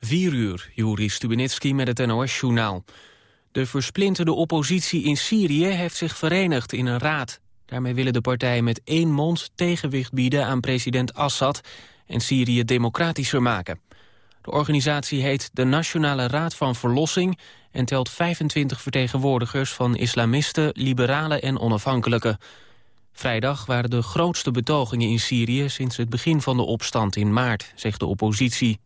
4 uur, Juri Stubenitski met het NOS-journaal. De versplinterde oppositie in Syrië heeft zich verenigd in een raad. Daarmee willen de partijen met één mond tegenwicht bieden aan president Assad... en Syrië democratischer maken. De organisatie heet de Nationale Raad van Verlossing... en telt 25 vertegenwoordigers van islamisten, liberalen en onafhankelijken. Vrijdag waren de grootste betogingen in Syrië... sinds het begin van de opstand in maart, zegt de oppositie.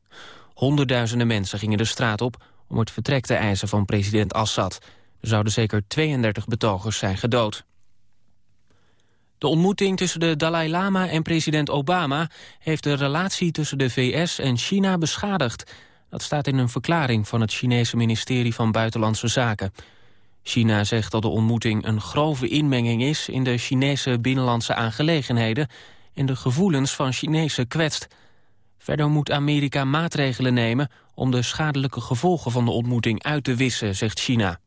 Honderdduizenden mensen gingen de straat op om het vertrek te eisen van president Assad. Er zouden zeker 32 betogers zijn gedood. De ontmoeting tussen de Dalai Lama en president Obama... heeft de relatie tussen de VS en China beschadigd. Dat staat in een verklaring van het Chinese ministerie van Buitenlandse Zaken. China zegt dat de ontmoeting een grove inmenging is... in de Chinese binnenlandse aangelegenheden... en de gevoelens van Chinezen kwetst... Verder moet Amerika maatregelen nemen om de schadelijke gevolgen van de ontmoeting uit te wissen, zegt China.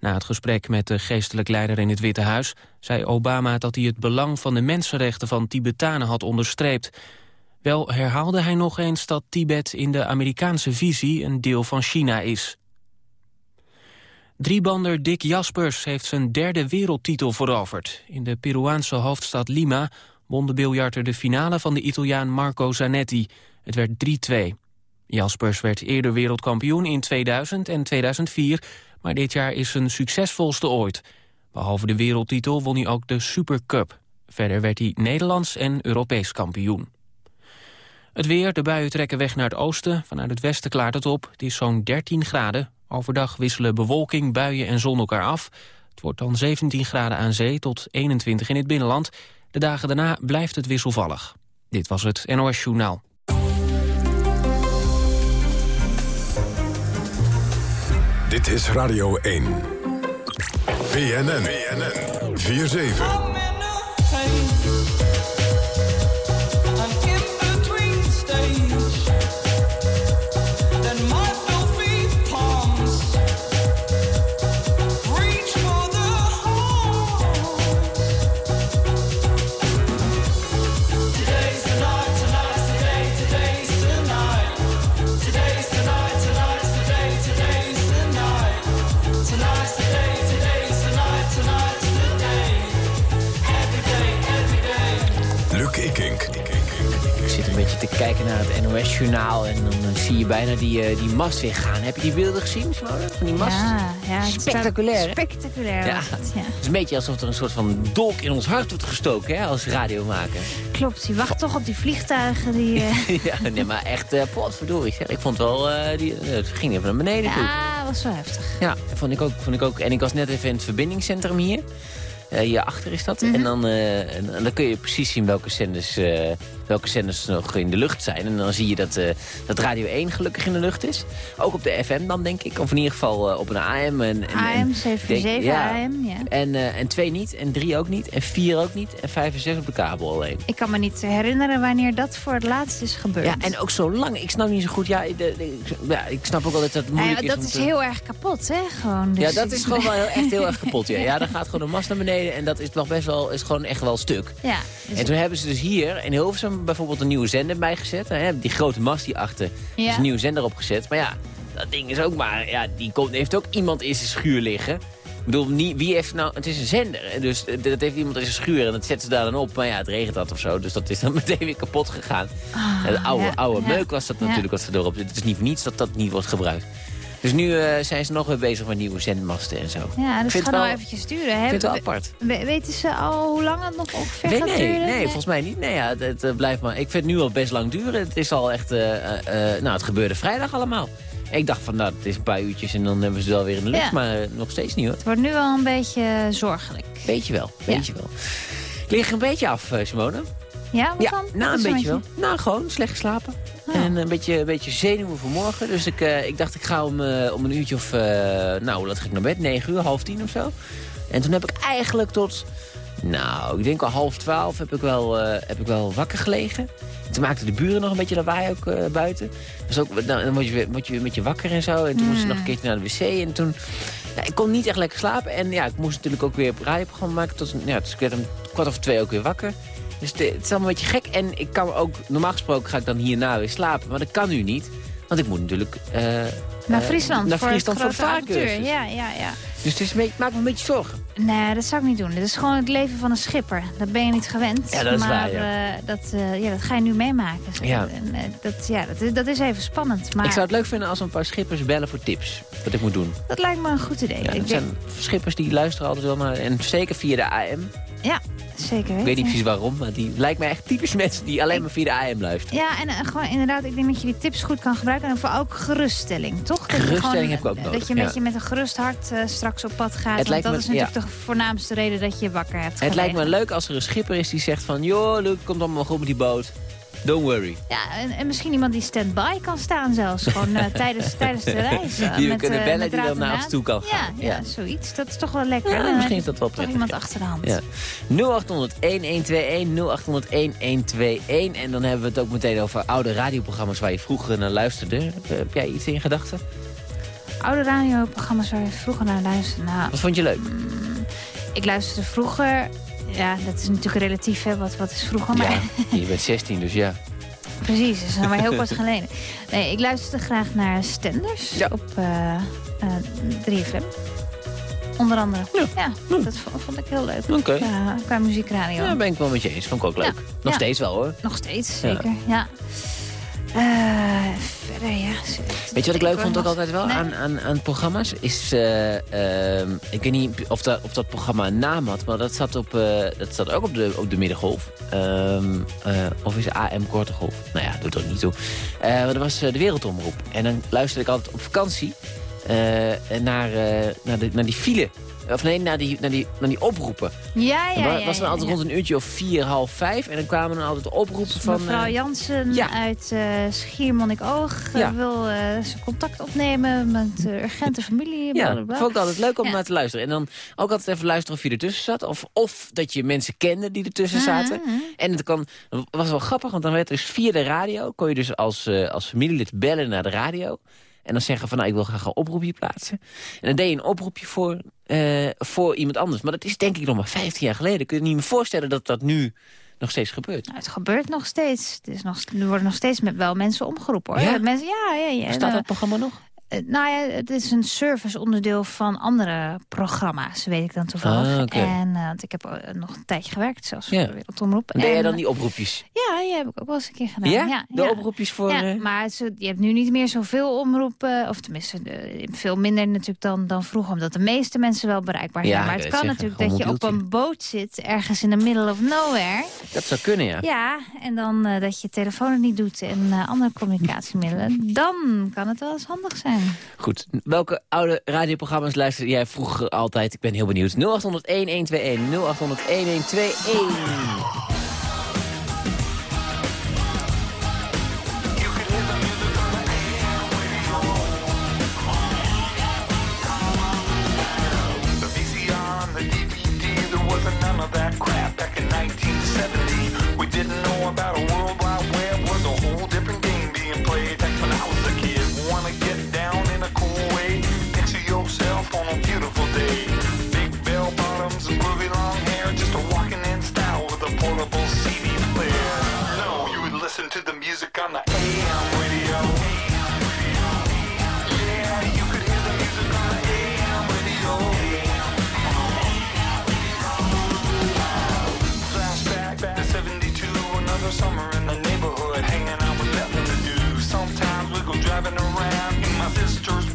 Na het gesprek met de geestelijk leider in het Witte Huis... zei Obama dat hij het belang van de mensenrechten van Tibetanen had onderstreept. Wel herhaalde hij nog eens dat Tibet in de Amerikaanse visie een deel van China is. Driebander Dick Jaspers heeft zijn derde wereldtitel veroverd. In de Peruaanse hoofdstad Lima won de biljarter de finale van de Italiaan Marco Zanetti. Het werd 3-2. Jaspers werd eerder wereldkampioen in 2000 en 2004... maar dit jaar is zijn succesvolste ooit. Behalve de wereldtitel won hij ook de Supercup. Verder werd hij Nederlands en Europees kampioen. Het weer, de buien trekken weg naar het oosten. Vanuit het westen klaart het op. Het is zo'n 13 graden. Overdag wisselen bewolking, buien en zon elkaar af. Het wordt dan 17 graden aan zee tot 21 in het binnenland. De dagen daarna blijft het wisselvallig. Dit was het NOS Journaal. Dit is Radio 1. BNN. BNN. 4-7. NOS-journaal... en dan uh, zie je bijna die, uh, die mast weggaan. Heb je die beelden gezien, Simone? Van die mast? Ja, ja spectaculair. Spectaculair. Ja. Het, ja. is een beetje alsof er een soort van dolk in ons hart wordt gestoken hè, als radiomaker. Klopt, je wacht toch op die vliegtuigen die... Uh... ja, nee, maar echt, uh, potverdorie. Ik vond wel, die, het ging even naar beneden ja, toe. Ja, was wel heftig. Ja, vond ik, ook, vond ik ook. En ik was net even in het verbindingscentrum hier. Uh, hierachter is dat. Mm -hmm. en, dan, uh, dan kun je precies zien welke zenders, uh, welke zenders nog in de lucht zijn. En dan zie je dat, dat Radio 1 gelukkig in de lucht is. Ook op de FM dan, denk ik. Of in ieder geval op een AM. En, en, AM, 77 ja. AM, ja. En, en 2 niet, en 3 ook niet, en 4 ook niet, en 5 en 6 op de kabel alleen. Ik kan me niet herinneren wanneer dat voor het laatst is gebeurd. Ja, en ook zo lang. Ik snap niet zo goed. Ja, de, de, ja ik snap ook wel dat dat moeilijk ja, dat is. Dat is heel erg kapot, hè? Gewoon, dus ja, dat is gewoon wel heel, echt heel erg kapot. Ja. ja, dan gaat gewoon een mast naar beneden en dat is nog best wel, is gewoon echt wel stuk. Ja, en toen hebben ze dus hier in Hilversum bijvoorbeeld een nieuwe zender bijgezet. Hè, die grote mast die achter ja. is een nieuwe zender opgezet. Maar ja, dat ding is ook maar, ja, die komt, heeft ook iemand in zijn schuur liggen. Ik bedoel, nie, wie heeft nou, het is een zender. Dus dat heeft iemand in zijn schuur en dat zetten ze daar dan op. Maar ja, het regent dat of zo, dus dat is dan meteen weer kapot gegaan. Oh, de oude, ja, oude meuk was dat natuurlijk wat ze erop. Het is niet voor niets dat dat niet wordt gebruikt. Dus nu uh, zijn ze nog weer bezig met nieuwe zendmasten en zo. Ja, dus vind ga het nou wel- eventjes sturen. Ik Hè? vind het wel apart. We- weten ze al hoe lang het nog ongeveer Nee, gaat nee, duren? nee, volgens mij niet. Nee, ja, het, het, eh, blijft maar. Ik vind het nu al best lang duren. Het is al echt, eh, eh, eh, nou, het gebeurde vrijdag allemaal. Ik dacht van, nou, het is een paar uurtjes en dan hebben ze het wel weer in de lucht. Ja. Maar eh, nog steeds niet hoor. Het wordt nu wel een beetje zorgelijk. Weet je wel, weet je wel. Lig er een beetje af, eh, Simone? Ja, wat Ja, dan? nou een beetje wel. Nou, gewoon slecht geslapen. Oh. En een beetje, een beetje zenuwen voor morgen. Dus ik, eh, ik dacht, ik ga om, eh, om een uurtje of... eh, nou, laat ik naar bed? 9 uur, half tien of zo. En toen heb ik eigenlijk tot... Nou, ik denk al half twaalf heb ik wel, heb ik wel wakker gelegen. Toen maakten de buren nog een beetje lawaai ook buiten. Dus ook, nou, dan word je, weer- word je weer met je wakker en zo. En toen moest ik nog een keertje naar de wc. En toen... Ja, ik kon niet echt lekker slapen. En ja, ik moest natuurlijk ook weer een radioprogramma maken. Tot, ja, dus ik werd om kwart over twee ook weer wakker. Dus het, het is allemaal een beetje gek. En ik kan ook, normaal gesproken ga ik dan hierna weer slapen. Maar dat kan nu niet. Want ik moet natuurlijk... eh, Naar eh, Friesland, naar voor Friesland het voor avontuur. Ja, ja, ja. Dus het is maakt me een beetje zorgen. Nee, dat zou ik niet doen. Dit is gewoon het leven van een schipper. Dat ben je niet gewend. Ja, dat is maar, waar, ja. eh, dat, ja, dat ga je nu meemaken. Ja. En, dat, ja, dat, is- dat is even spannend. Maar Ik zou het leuk vinden als een paar schippers bellen voor tips. Wat ik moet doen. dat lijkt me een goed idee. Ja, er denk, zijn schippers die luisteren altijd wel naar... En zeker via de AM. ja, zeker weten. Ik weet niet precies waarom, maar die lijkt mij echt typisch mensen die alleen maar via de AM luisteren. Ja, en eh, gewoon inderdaad, ik denk dat je die tips goed kan gebruiken. En voor ook geruststelling, toch? Dat je Geruststelling gewoon, heb ik ook nodig, Dat je met, ja. je met een gerust hart eh, straks op pad gaat. want lijkt dat me- is natuurlijk de voornaamste reden dat je wakker hebt Het lijkt me leuk als er een schipper is die zegt van... joh, Luc, komt allemaal goed met die boot. Don't worry. Ja, en, en misschien iemand die stand-by kan staan zelfs. Gewoon eh, tijdens, tijdens de reis. eh, Die we kunnen eh, bellen, met die dan naar ons toe kan Ja, gaan. ja, Ja. zoiets. Dat is toch wel lekker. Ja, misschien is dat wel prettig, iemand achter de hand. Ja. 0800-1121, 0800-1121. En dan hebben we het ook meteen over oude radioprogramma's waar je vroeger naar luisterde. Eh, Heb jij iets in gedachten? Oude radioprogramma's waar je vroeger naar luisterde. Nou, Wat vond je leuk? ik luisterde vroeger... Ja, dat is natuurlijk relatief, hè. Wat, wat is vroeger? Maar Ja, je bent 16, dus ja. Precies, dat is nog maar heel kort geleden. Nee, ik luisterde graag naar Stenders Ja. op eh, eh, 3FM. Onder andere. Ja, dat vond ik heel leuk. Oké. Qua, qua muziekradio. Ja, ben ik wel met je eens. Vond ik ook leuk. Nog steeds wel hoor. Nog steeds, zeker. Ja. Eh, verder, ja. Weet je wat ik leuk vond ook altijd wel Nee. aan, aan, aan programma's? Is, eh, ehm, ik weet niet of dat, of dat programma een naam had, maar dat zat, op, eh, dat zat ook op de, op de middengolf. Ehm, eh, of is AM Korte Golf? Nou ja, doet er niet toe. Maar dat was de Wereldomroep. En dan luisterde ik altijd op vakantie naar, naar, de, naar die file. Of nee, naar die, naar die, naar die oproepen. Ja, ja, ja. was dan altijd ja. rond een uurtje of vier, half vijf. En dan kwamen dan altijd de oproepen van... Mevrouw eh, Jansen ja. uit eh Schiermonnikoog eh, Ja. wil zijn contact opnemen met uh, urgente familie. Ja, vond ik altijd leuk om naar te luisteren. En dan ook altijd even luisteren of je ertussen zat. Of, of dat je mensen kende die ertussen zaten. Mhm. En het kan, was wel grappig, want dan werd dus via de radio... kon je dus als, als familielid bellen naar de radio. En dan zeggen van, nou, ik wil graag een oproepje plaatsen. En dan deed je een oproepje voor, eh, voor iemand anders. Maar dat is denk ik nog maar 15 jaar geleden. Kun je niet meer voorstellen dat dat nu nog steeds gebeurt. Nou, het gebeurt nog steeds. Het is nog, er worden nog steeds met wel mensen omgeroepen. Hoor. Ja? Mensen, ja, ja, ja. Bestaat Nou, dat programma nog? Eh, nou ja, het is een serviceonderdeel van andere programma's, weet ik dan toevallig. Ah. En uh, want ik heb uh, nog een tijdje gewerkt, zelfs Ja. voor de Wereldomroep. En deed jij dan die oproepjes? Ja, die heb ik ook wel eens een keer gedaan. Ja? ja de ja. oproepjes voor... Ja, eh, maar zo- je hebt nu niet meer zoveel omroepen. Of tenminste, de- veel minder natuurlijk dan, dan vroeger. Omdat de meeste mensen wel bereikbaar zijn. Ja, maar het kan zeggen, natuurlijk dat je op een boot zit. Ergens in the middle of nowhere. dat zou kunnen, ja. Ja, en dan eh, dat je telefoon niet doet. En eh, andere communicatiemiddelen. Dan kan het wel eens handig zijn. Goed. Welke oude radioprogramma's luisterde jij vroeger altijd? Ik ben heel benieuwd. 0800-1121. 0800-1121. The VCR and listen to the music on the AM radio. Yeah, you could hear the music on the AM radio. Flashback back to 72, another summer in the neighborhood, hanging out with nothing to do. Sometimes we go driving around in my sister's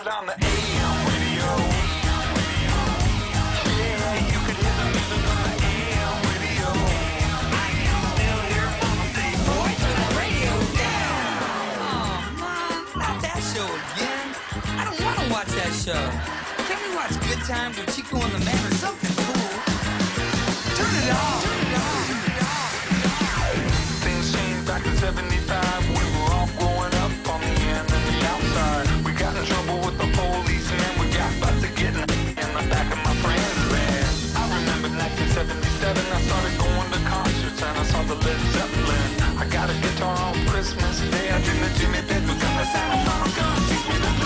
it on the AM radio. Yeah, you could hear AM radio. I can still hear "Boy, turn the radio down." Oh, Mom, not that show again. I don't want to watch that show. Can we watch Good Times with Chico and the Man or something cool? Turn it off. Things changed back in 75. With the policeman. We got busted getting in the back of my friend's van. I remember 19 in 77, I started going to concerts and I saw the Led Zeppelin. I got a guitar on Christmas Day. I did the Jimmy Page, got the Santa Claus gonna teach me to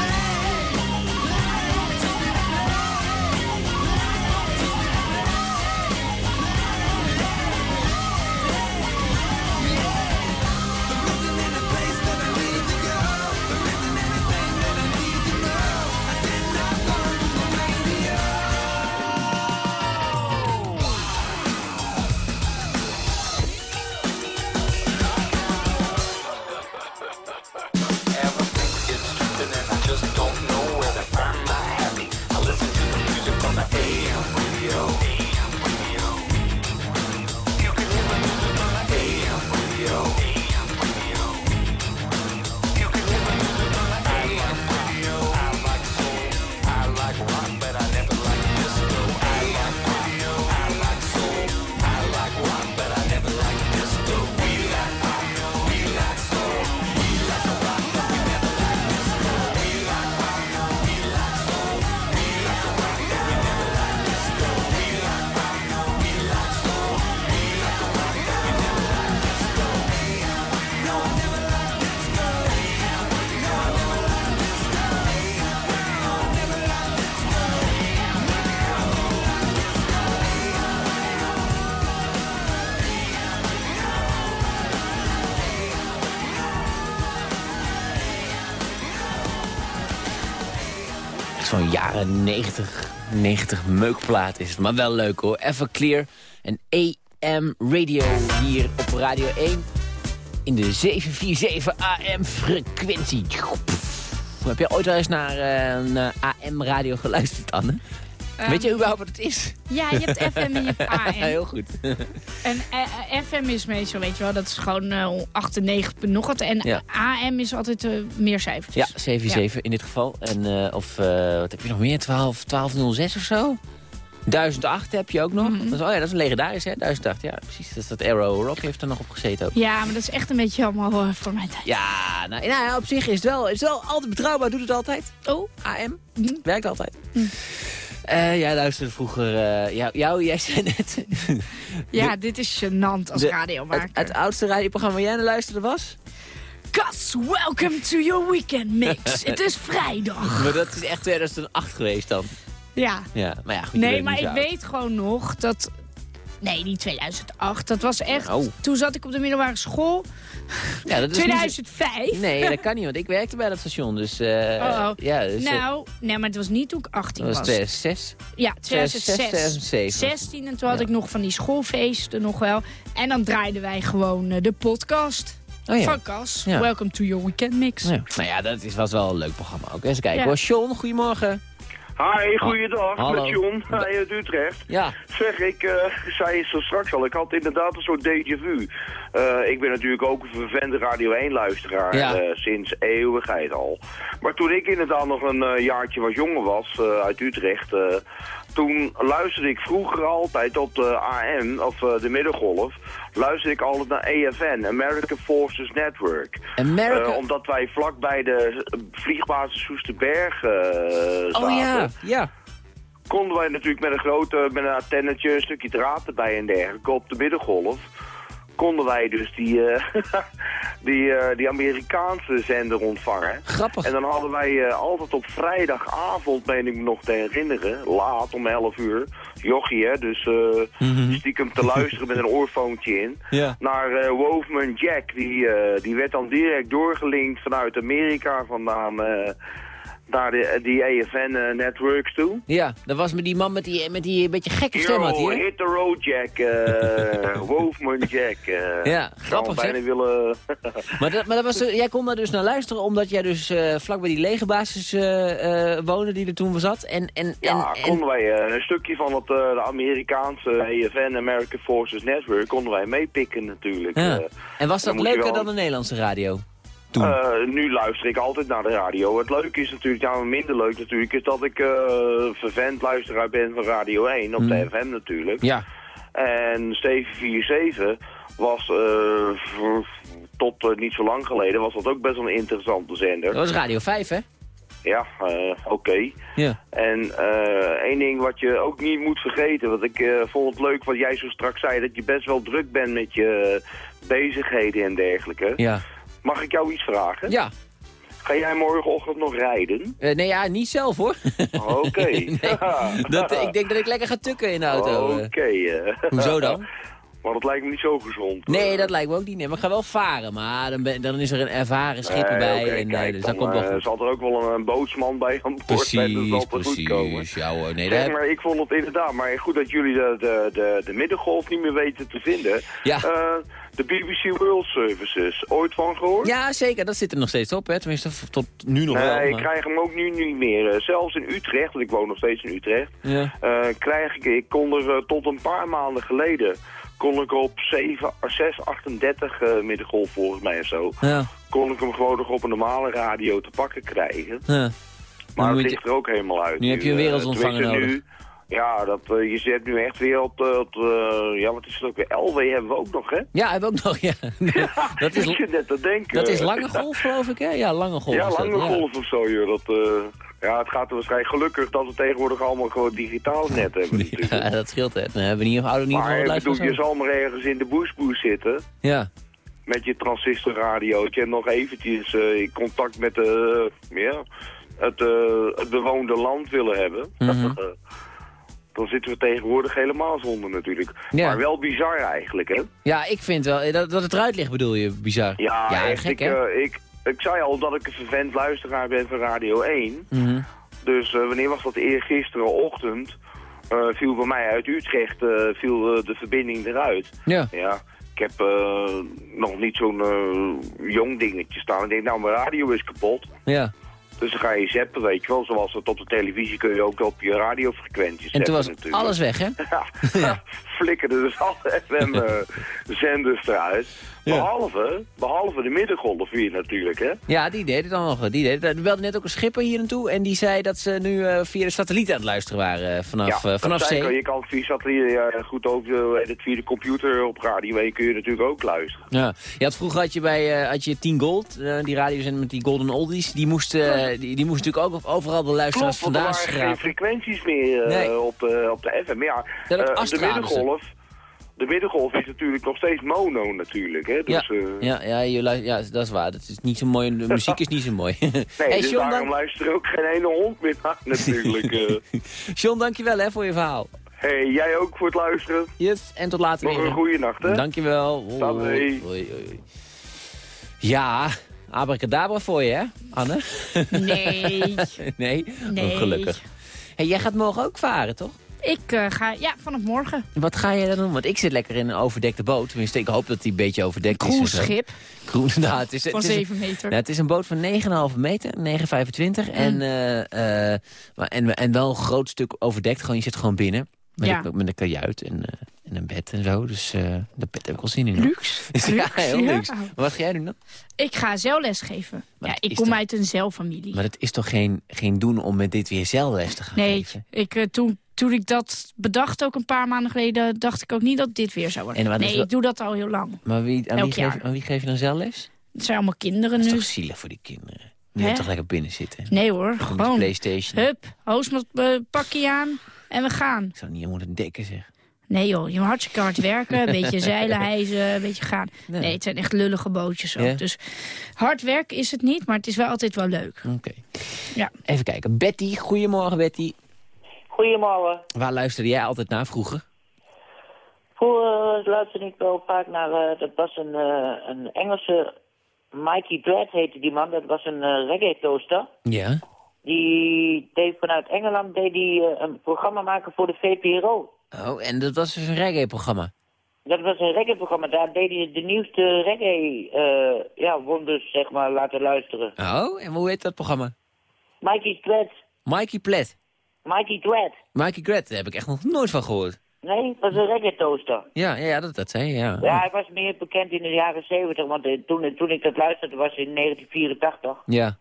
jaren 90, 90 meukplaat is het. Maar wel leuk hoor. Everclear en AM Radio hier op Radio 1. In de 747 AM frequentie. Heb jij ooit wel eens naar eh, een AM radio geluisterd, Anne? Weet je überhaupt wat het is? Ja, je hebt FM en je hebt AM. Heel goed. En eh, eh, FM is meestal, weet je wel, dat is gewoon eh 98 nog wat. En Ja. AM is altijd eh, meer cijfers. Ja, 77 in dit geval. En, of wat heb je nog meer? 12, 1206 of zo? 1008 heb je ook nog. Mhm. dat is, oh ja, dat is een legendarisch, hè? 1008, ja, precies. Dat is dat Arrow Rock heeft er nog op gezeten ook. Ja, maar dat is echt een beetje allemaal voor mijn tijd. Ja, nou, nou ja, op zich is het, wel, is het wel altijd betrouwbaar. Doet het altijd. Oh, AM. Mhm. Werkt altijd. Eh, jij luisterde vroeger... eh, jou, jou, jij zei net... ja, dit is gênant als de- radiomaker. het, het oudste radioprogramma waar jij naar luisterde was? Kas, welcome to your weekend mix. Het is vrijdag. Maar dat is echt 2008 geweest dan. Ja. Ja, maar ja, goed. Nee, maar ik weet gewoon nog dat... Nee, niet 2008. Dat was echt... Nou. Toen zat ik op de middelbare school. Ja, dat is niet zo- 2005. Nee, dat kan niet, want ik werkte bij dat station. Dus, eh Oh, oh. ja, dus, eh, nou, nee, maar het was niet toen ik 18 dat was. was 2006. Ja, 2006, 2006. 2007. 16 en toen had Ja. ik nog van die schoolfeesten nog wel. En dan draaiden wij gewoon eh, de podcast Oh ja. van Cas. Ja. Welcome to your weekend mix. Ja. Nou ja, dat is, was wel een leuk programma ook. Eens kijken hoor. John, goedemorgen. Hi, goeiedag, Hallo. met John uit Utrecht. Ja, Zeg, ik eh, zei het zo straks al, ik had inderdaad een soort déjà vu. Eh, ik ben natuurlijk ook een vervente Radio 1-luisteraar, Ja. sinds eeuwigheid al. Maar toen ik inderdaad nog een eh, jaartje wat jonger was, eh, uit Utrecht... toen luisterde ik vroeger altijd op de AM, of eh, de middengolf... luisterde ik altijd naar AFN, American Forces Network. America... Eh, omdat wij vlak bij de vliegbasis Soesterberg eh zaten oh ja, ja. konden wij natuurlijk met een grote, met een antennetje, een stukje draad erbij en dergelijke op de middengolf, konden wij dus die, eh, die, eh, die Amerikaanse zender ontvangen. Grappig. En dan hadden wij eh, altijd op vrijdagavond, meen ik me nog te herinneren, laat om 11 uur, jochie hè, dus eh, stiekem te luisteren met een oorfoontje in, Ja. naar Wolfman Jack. Die, die werd dan direct doorgelinkt vanuit Amerika vandaan naar de, die AFN-networks toe. Ja, dat was met die man met die, met die beetje gekke stem had hij, hit the road Jack, eh Wolfman Jack. eh Ja, grappig, bijna zeg. willen... Maar, dat, maar dat was, jij kon daar dus naar luisteren omdat jij dus eh, vlak bij die legerbasis eh, eh, woonde die er toen zat. En, en, ja, en, konden wij eh, een stukje van het eh, de Amerikaanse AFN, American Forces Network, konden wij meepikken natuurlijk. Ja. Eh, en was dat leuker dan de Nederlandse radio? Toen. eh, nu luister ik altijd naar de radio. Het leuke is natuurlijk, ja, minder leuk natuurlijk, is dat ik eh vervent luisteraar ben van Radio 1, op de FM natuurlijk. Ja. En 747 was eh, tot niet zo lang geleden was dat ook best wel een interessante zender. Dat was Radio 5, hè? ja, oké. Ja. En eh, één ding wat je ook niet moet vergeten, want ik eh, vond het leuk wat jij zo straks zei, dat je best wel druk bent met je bezigheden en dergelijke. Ja. Mag ik jou iets vragen? Ja. Ga jij morgenochtend nog rijden? Eh, nee, ja, niet zelf hoor. Oké. nee, dat, ik denk dat ik lekker ga tukken in de auto. Oké. eh. eh. Hoezo dan? Maar dat lijkt me niet zo gezond. Nee, dat lijkt me ook niet. Nee, maar ik ga wel varen. Maar dan, ben, dan is er een ervaren schipper Nee, bij. oké, en, eh, kijk, dus dan dat komt wel eh, zal er ook wel een, een bootsman bij aan boord zijn, dus dat Precies, wel goed komen. precies. Ja hoor, nee, Zeg, maar ik vond het inderdaad, maar goed dat jullie de, de, de, de middengolf niet meer weten te vinden. Ja. Eh, de BBC World Services, ooit van gehoord? Ja, zeker. Dat zit er nog steeds op. Hè. Tenminste, tot nu nog nee, wel. ik maar- krijg hem ook nu niet meer. Eh, zelfs in Utrecht, want ik woon nog steeds in Utrecht, Ja. eh, krijg ik, ik kon er eh, tot een paar maanden geleden, kon ik op 7, 6, 38 eh, middengolf volgens mij of zo, Ja. kon ik hem gewoon nog op een normale radio te pakken krijgen. ja. Maar het ligt er ook helemaal uit. nu heb je een wereldontvanger nodig. Nu, ja, dat, eh, je zit nu echt weer op, op de- ja, wat is het ook weer? LW hebben we ook nog, hè? Ja, heb ik ook nog, ja. dat is, net te denken. dat is lange golf, geloof ik, hè? Ja, lange golf. Ja, dat, lange golf of zo, joh. Dat, eh, ja, het gaat er waarschijnlijk gelukkig dat we tegenwoordig allemaal gewoon digitaal net hebben natuurlijk. Ja, dat scheelt, hè. Dan hebben we niet, houden we ieder maar wat bedoel, je zal maar ergens in de bushboes zitten Ja. met je transistorradiootje en nog eventjes eh, in contact met de, ja, het, eh, het bewoonde land willen hebben. Mhm. Dan zitten we tegenwoordig helemaal zonder natuurlijk. Ja. Maar wel bizar eigenlijk, hè? Ja, ik vind wel... Dat, dat het eruit ligt, bedoel je, bizar. Ja, echt. gek, ik, hè? eh, ik, ik zei al dat ik een vervent luisteraar ben van Radio 1. Mhm. Dus eh, wanneer was dat? Eergisterenochtend eh viel bij mij uit Utrecht eh, viel, eh, de verbinding eruit. Ja. Ja, ik heb eh, nog niet zo'n eh, jong dingetje staan. Ik denk, nou, mijn radio is kapot. Ja. Dus dan ga je zappen, weet je wel. Zoals het op de televisie kun je ook op je radiofrequentie En toen zetten was natuurlijk. alles weg, hè? Ja, flikkerde dus alle FM-zenders eruit. Ja. Behalve, behalve de middengolf weer natuurlijk, hè. Ja, die deed het dan nog. Die deed het. Er belde net ook een schipper hier naartoe. En die zei dat ze nu eh, via de satelliet aan het luisteren waren. eh, vanaf, ja, eh, dat vanaf zee. al. Je kan via satelliet, ja, goed ook eh, het via de computer op radio 1 kun je natuurlijk ook luisteren. Ja. Je had, vroeger had je bij eh, had je 10 Gold, eh, die radiozender met die Golden Oldies. Die moest, eh, die, die moest natuurlijk ook overal de luisteraars Klopt, want er vandaan waren geen frequenties meer eh, Nee. op, eh, op de FM. Maar Ja, eh, de middengolf, de middengolf is natuurlijk nog steeds mono natuurlijk, hè. Dus, Ja, eh, ja, ja, je ja, dat is waar. Dat is niet zo mooi. De muziek is niet zo mooi. Nee, hey, dus John, daarom er ook geen ene hond meer naar natuurlijk. eh. John, dankjewel hè, voor je verhaal. hey, jij ook voor het luisteren. Yes, en tot later Nog weer. een goede nacht, hè. Dankjewel. Hoi, hoi. Ja, abracadabra voor je, hè, Anne? Nee. nee? Nee. Oh, gelukkig. Hey, jij gaat morgen ook varen, toch? Ik eh, ga, ja, vanaf morgen. Wat ga je dan doen? Want ik zit lekker in een overdekte boot. Tenminste, ik hoop dat die een beetje overdekt is. en zo. Cruiseschip Cruise, nou, het is, van het is, 7 meter. ja, het is een boot van 9,5 meter, 9,25. En, eh, eh, maar- en, en wel een groot stuk overdekt. Gewoon, je zit gewoon binnen. Met, Ja. een, met een kajuit en, eh, en een bed en zo. Dus eh daar heb ik wel zin in. Luxe. ja, heel Ja. luxe. Maar wat ga jij doen dan? Ik ga zeilles geven. Maar ja, ik kom toch- uit een zeilfamilie. Maar het is toch geen, geen doen om met dit weer zeilles te gaan nee, geven? ik, eh, toen, toen ik dat bedacht, ook een paar maanden geleden... dacht ik ook niet dat dit weer zou worden. En Nee, wel- ik doe dat al heel lang. Maar wie, aan, wie geef, aan wie geef je dan zeilles? Het zijn allemaal kinderen Dat is nu. toch zielig voor die kinderen? Hebben toch lekker binnen zitten? Nee hoor, gewoon. Playstation. Hup, hoosmat eh, pakje aan en we gaan. Ik zou niet moeten dekken, zeg. Nee joh, je moet hartstikke hard werken, een beetje zeilen, hijzen, een beetje gaan. Nee. Nee, het zijn echt lullige bootjes ook. Ja? Dus hard werken is het niet, maar het is wel altijd wel leuk. Oké. Ja. Even kijken. Betty, goedemorgen Betty. Goedemorgen. Waar luisterde jij altijd naar vroeger? Vroeger uh, luisterde ik wel vaak naar, eh, dat was een, eh, een Engelse, Mikey Dread heette die man, dat was een eh, reggae toaster. Ja. Die deed vanuit Engeland deed die, eh, een programma maken voor de VPRO. Oh, en dat was dus een reggae-programma. Dat was een reggae-programma, daar deed hij de nieuwste reggae, eh, ja, zeg maar, laten luisteren. Oh, en hoe heet dat programma? Mikey Dread, Mikey Plet. Mikey Dread. Mikey Gret, daar heb ik echt nog nooit van gehoord. Nee, het was een reggae toaster. Ja, ja, dat, dat zei je, ja. Ja, hij was meer bekend in de jaren zeventig, want eh, toen, toen ik dat luisterde was in 1984. Ja.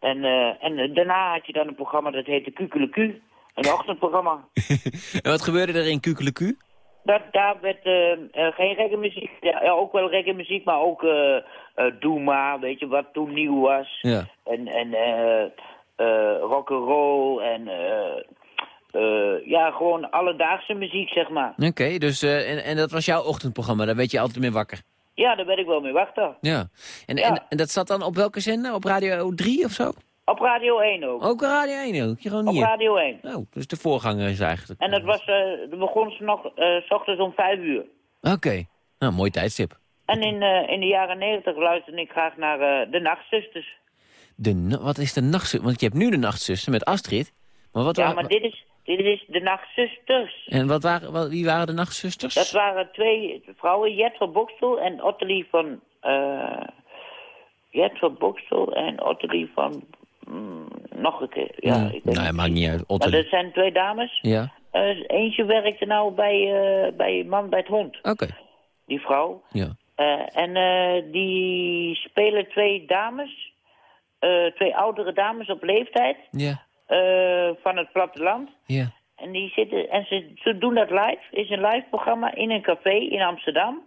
En, eh, en eh, daarna had je dan een programma dat heette Kukeleku. Een ochtendprogramma. En wat gebeurde er in Kukeleku? Dat, daar werd geen reggae muziek. Ja, ook wel reggae muziek, maar ook Doe maar, weet je, wat toen nieuw was. Ja. En, en eh, eh rock and roll en eh, ja, gewoon alledaagse muziek, zeg maar. Oké, dus, eh, en, en dat was jouw ochtendprogramma, daar werd je altijd mee wakker. Ja, daar ben ik wel mee wachten. Ja. En, Ja. En, en dat zat dan op welke zender? Op Radio 3 of zo? Op Radio 1 ook. Ook Radio 1 ook? Gewoon Op hier? Radio 1. Oh, dus de voorganger is eigenlijk. En dat was, eh dat begon ze nog s ochtends om vijf uur. Oké, nou, mooi tijdstip. En in, in de jaren negentig luisterde ik graag naar de Nachtzusters. De, wat is de nachtzuster? Want je hebt nu de nachtzuster met Astrid. Maar wat Ja, maar dit is, dit is de Nachtzusters. En wat waren, wat, wie waren de nachtzusters? Dat waren twee vrouwen, Jet van Bokstel en Ottilie van... Jet van Bokstel en Ottilie van... mm, nog een keer, ja. Hmm, ik weet nee, maakt niet uit. Maar dat zijn twee dames. Ja, Eh, eentje werkte nou bij, eh, bij Man bij het Hond, oké. die vrouw. Ja. En die spelen twee dames, twee oudere dames op leeftijd Ja, eh, van het platteland. ja. En, die zitten, en ze, ze doen dat live, is een live programma in een café in Amsterdam.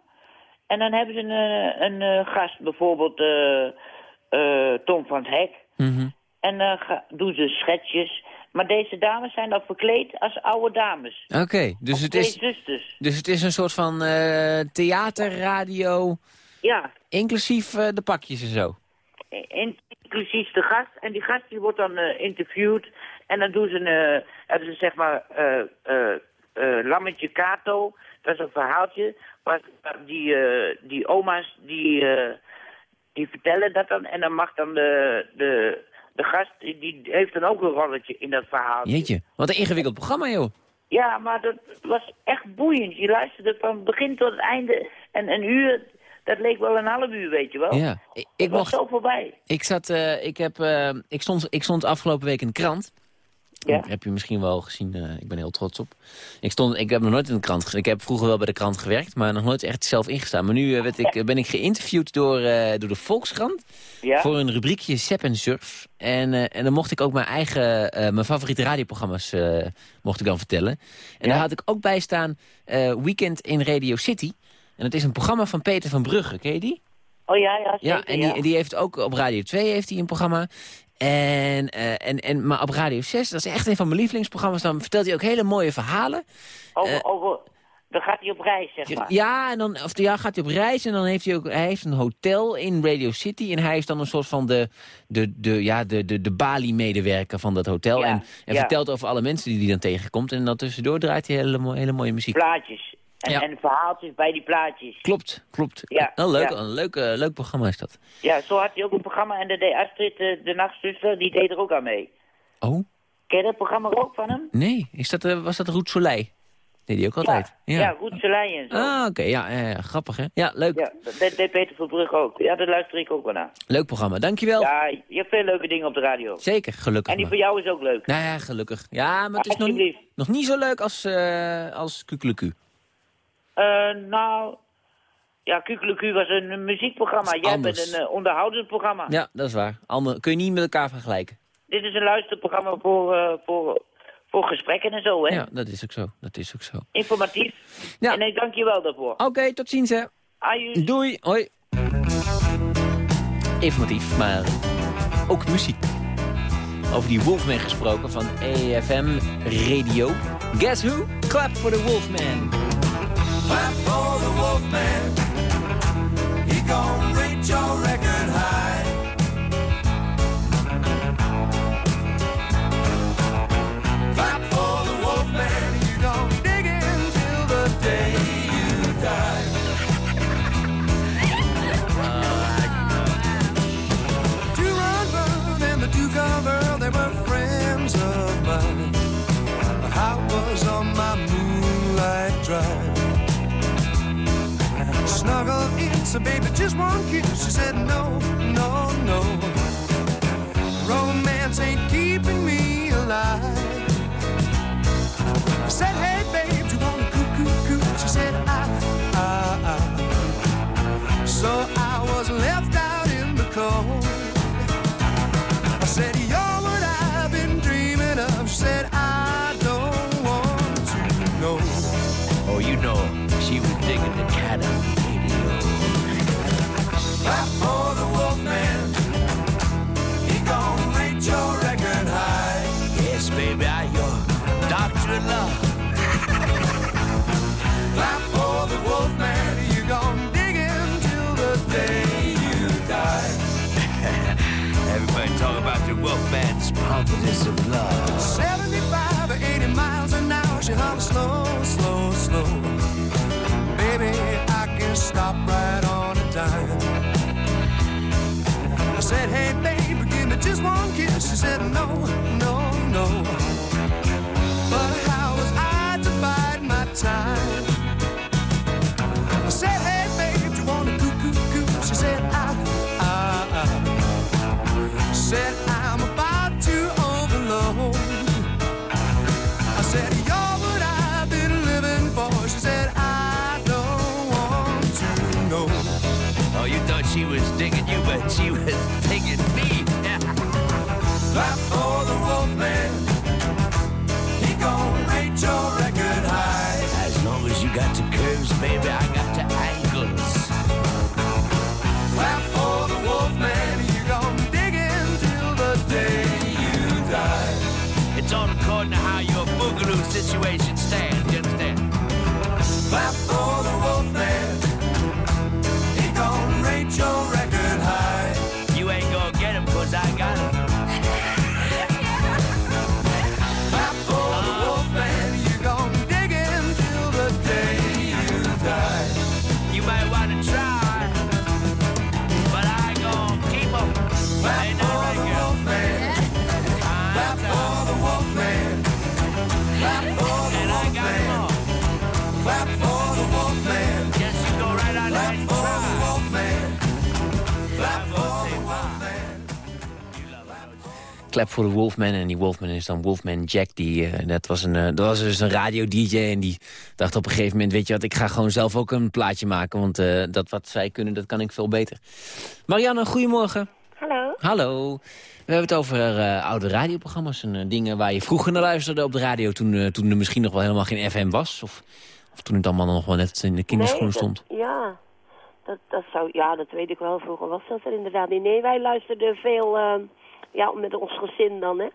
En dan hebben ze een, eh, een, eh, gast, bijvoorbeeld eh, Tom van het Hek. Mhm. En dan doen ze schetsjes. Maar deze dames zijn dan verkleed als oude dames. Oké, dus, het is, dus het is een soort van theaterradio, Ja, inclusief de pakjes en zo. In- inclusief de gast. En die gast die wordt dan eh interviewd. En dan doen ze, een, eh, hebben ze zeg maar eh eh, eh, Lammetje Kato. Dat is een verhaaltje. Waar die, eh, die oma's die, eh, die vertellen dat dan. En dan mag dan de, de, de gast, die, die heeft dan ook een rolletje in dat verhaal. Jeetje, wat een ingewikkeld programma, joh. Ja, maar dat was echt boeiend. Je luisterde van begin tot het einde. En een uur, dat leek wel een half uur, weet je wel. Ja, ik, was mocht... zo voorbij. Ik, zat, eh, ik, heb, eh, ik, stond, ik stond afgelopen week in de krant. Ja. Heb je misschien wel gezien, eh, ik ben heel trots op. Ik, stond, ik heb nog nooit in de krant. Ik heb vroeger wel bij de krant gewerkt, maar nog nooit echt zelf ingestaan. Maar nu werd ik, ben ik geïnterviewd door, door de Volkskrant. Ja? Voor een rubriekje Sepp en Surf. En, en dan mocht ik ook mijn eigen, mijn favoriete radioprogramma's mocht ik dan vertellen. En Ja. daar had ik ook bij staan Weekend in Radio City. En dat is een programma van Peter van Brugge, ken je die? Oh ja, ja, zeker, Ja, en die, die heeft ook op Radio 2 heeft hij een programma. En, eh, en, en, maar op Radio 6, dat is echt een van mijn lievelingsprogramma's. Dan vertelt hij ook hele mooie verhalen. Over, eh, over, dan gaat hij op reis, zeg maar. Ja, en dan of, ja, gaat hij op reis en dan heeft hij ook hij heeft een hotel in Radio City. En hij is dan een soort van de, de, de, ja, de, de, de Bali-medewerker van dat hotel. Ja, en en ja. vertelt over alle mensen die hij dan tegenkomt. En dan tussendoor draait hij hele, hele mooie muziek. Plaatjes. En, Ja. en verhaaltjes bij die plaatjes. Klopt, klopt. Ja, Een leuk, ja. een leuk, eh, leuk programma is dat. Ja, zo had hij ook een programma en dat deed Astrid, eh, de nachtzuster, die deed er ook aan mee. Oh, Ken je dat programma ook van hem? nee. Is dat, eh, was dat Roet Soleil? Nee, die ook altijd. Ja, ja Goed Selei en zo. Ah, oké. Ja, grappig, hè? Ja, leuk. Ja, dat deed Peter Verbrugge ook. Ja, daar luister ik ook wel naar. Leuk programma. Dankjewel. Ja, je hebt veel leuke dingen op de radio. Zeker, gelukkig En die maar. voor jou is ook leuk. Nou ja, gelukkig. Ja, maar het is nog, nog niet zo leuk als, als Kukeleku. Eh, nou, ja, Kukeleku was een, muziekprogramma. Jij Anders. bent een eh, onderhoudend programma. Ja, dat is waar. Ander, kun je niet met elkaar vergelijken. Dit is een luisterprogramma voor, eh, voor, voor gesprekken en zo, hè? Ja, dat is ook zo. Dat is ook zo. Informatief. Ja. En ik dank je wel daarvoor. Oké, tot ziens, hè. Doei. Hoi. Informatief, maar ook muziek. Over die Wolfman gesproken van AFM Radio. Guess who? Clap for the Wolfman. Clap for the Wolfman. He gon' reach your record high. Snuggle in, so baby, just one kiss. She said, no, no, no. madness of love. 75 or 80 miles an hour, she hums slow, slow, slow. Baby, I can stop right on a dime. I said, hey, baby, give me just one kiss. She said, no. Clap voor de Wolfman. En die Wolfman is dan Wolfman Jack. Die, eh, dat, was een, eh, dat was dus een radio-dj. En die dacht op een gegeven moment... weet je wat, ik ga gewoon zelf ook een plaatje maken. Want eh, dat wat zij kunnen, dat kan ik veel beter. Marianne, goedemorgen. Hallo. Hallo. We hebben het over oude radioprogramma's. En dingen waar je vroeger naar luisterde op de radio... Toen, toen er misschien nog wel helemaal geen FM was. Of, of toen het allemaal nog wel net in de kinderschoenen Nee, stond. Ja, dat, dat zou, ja, dat weet ik wel. Vroeger was dat er inderdaad niet. Nee, wij luisterden veel, eh, ja, met ons gezin dan, hè.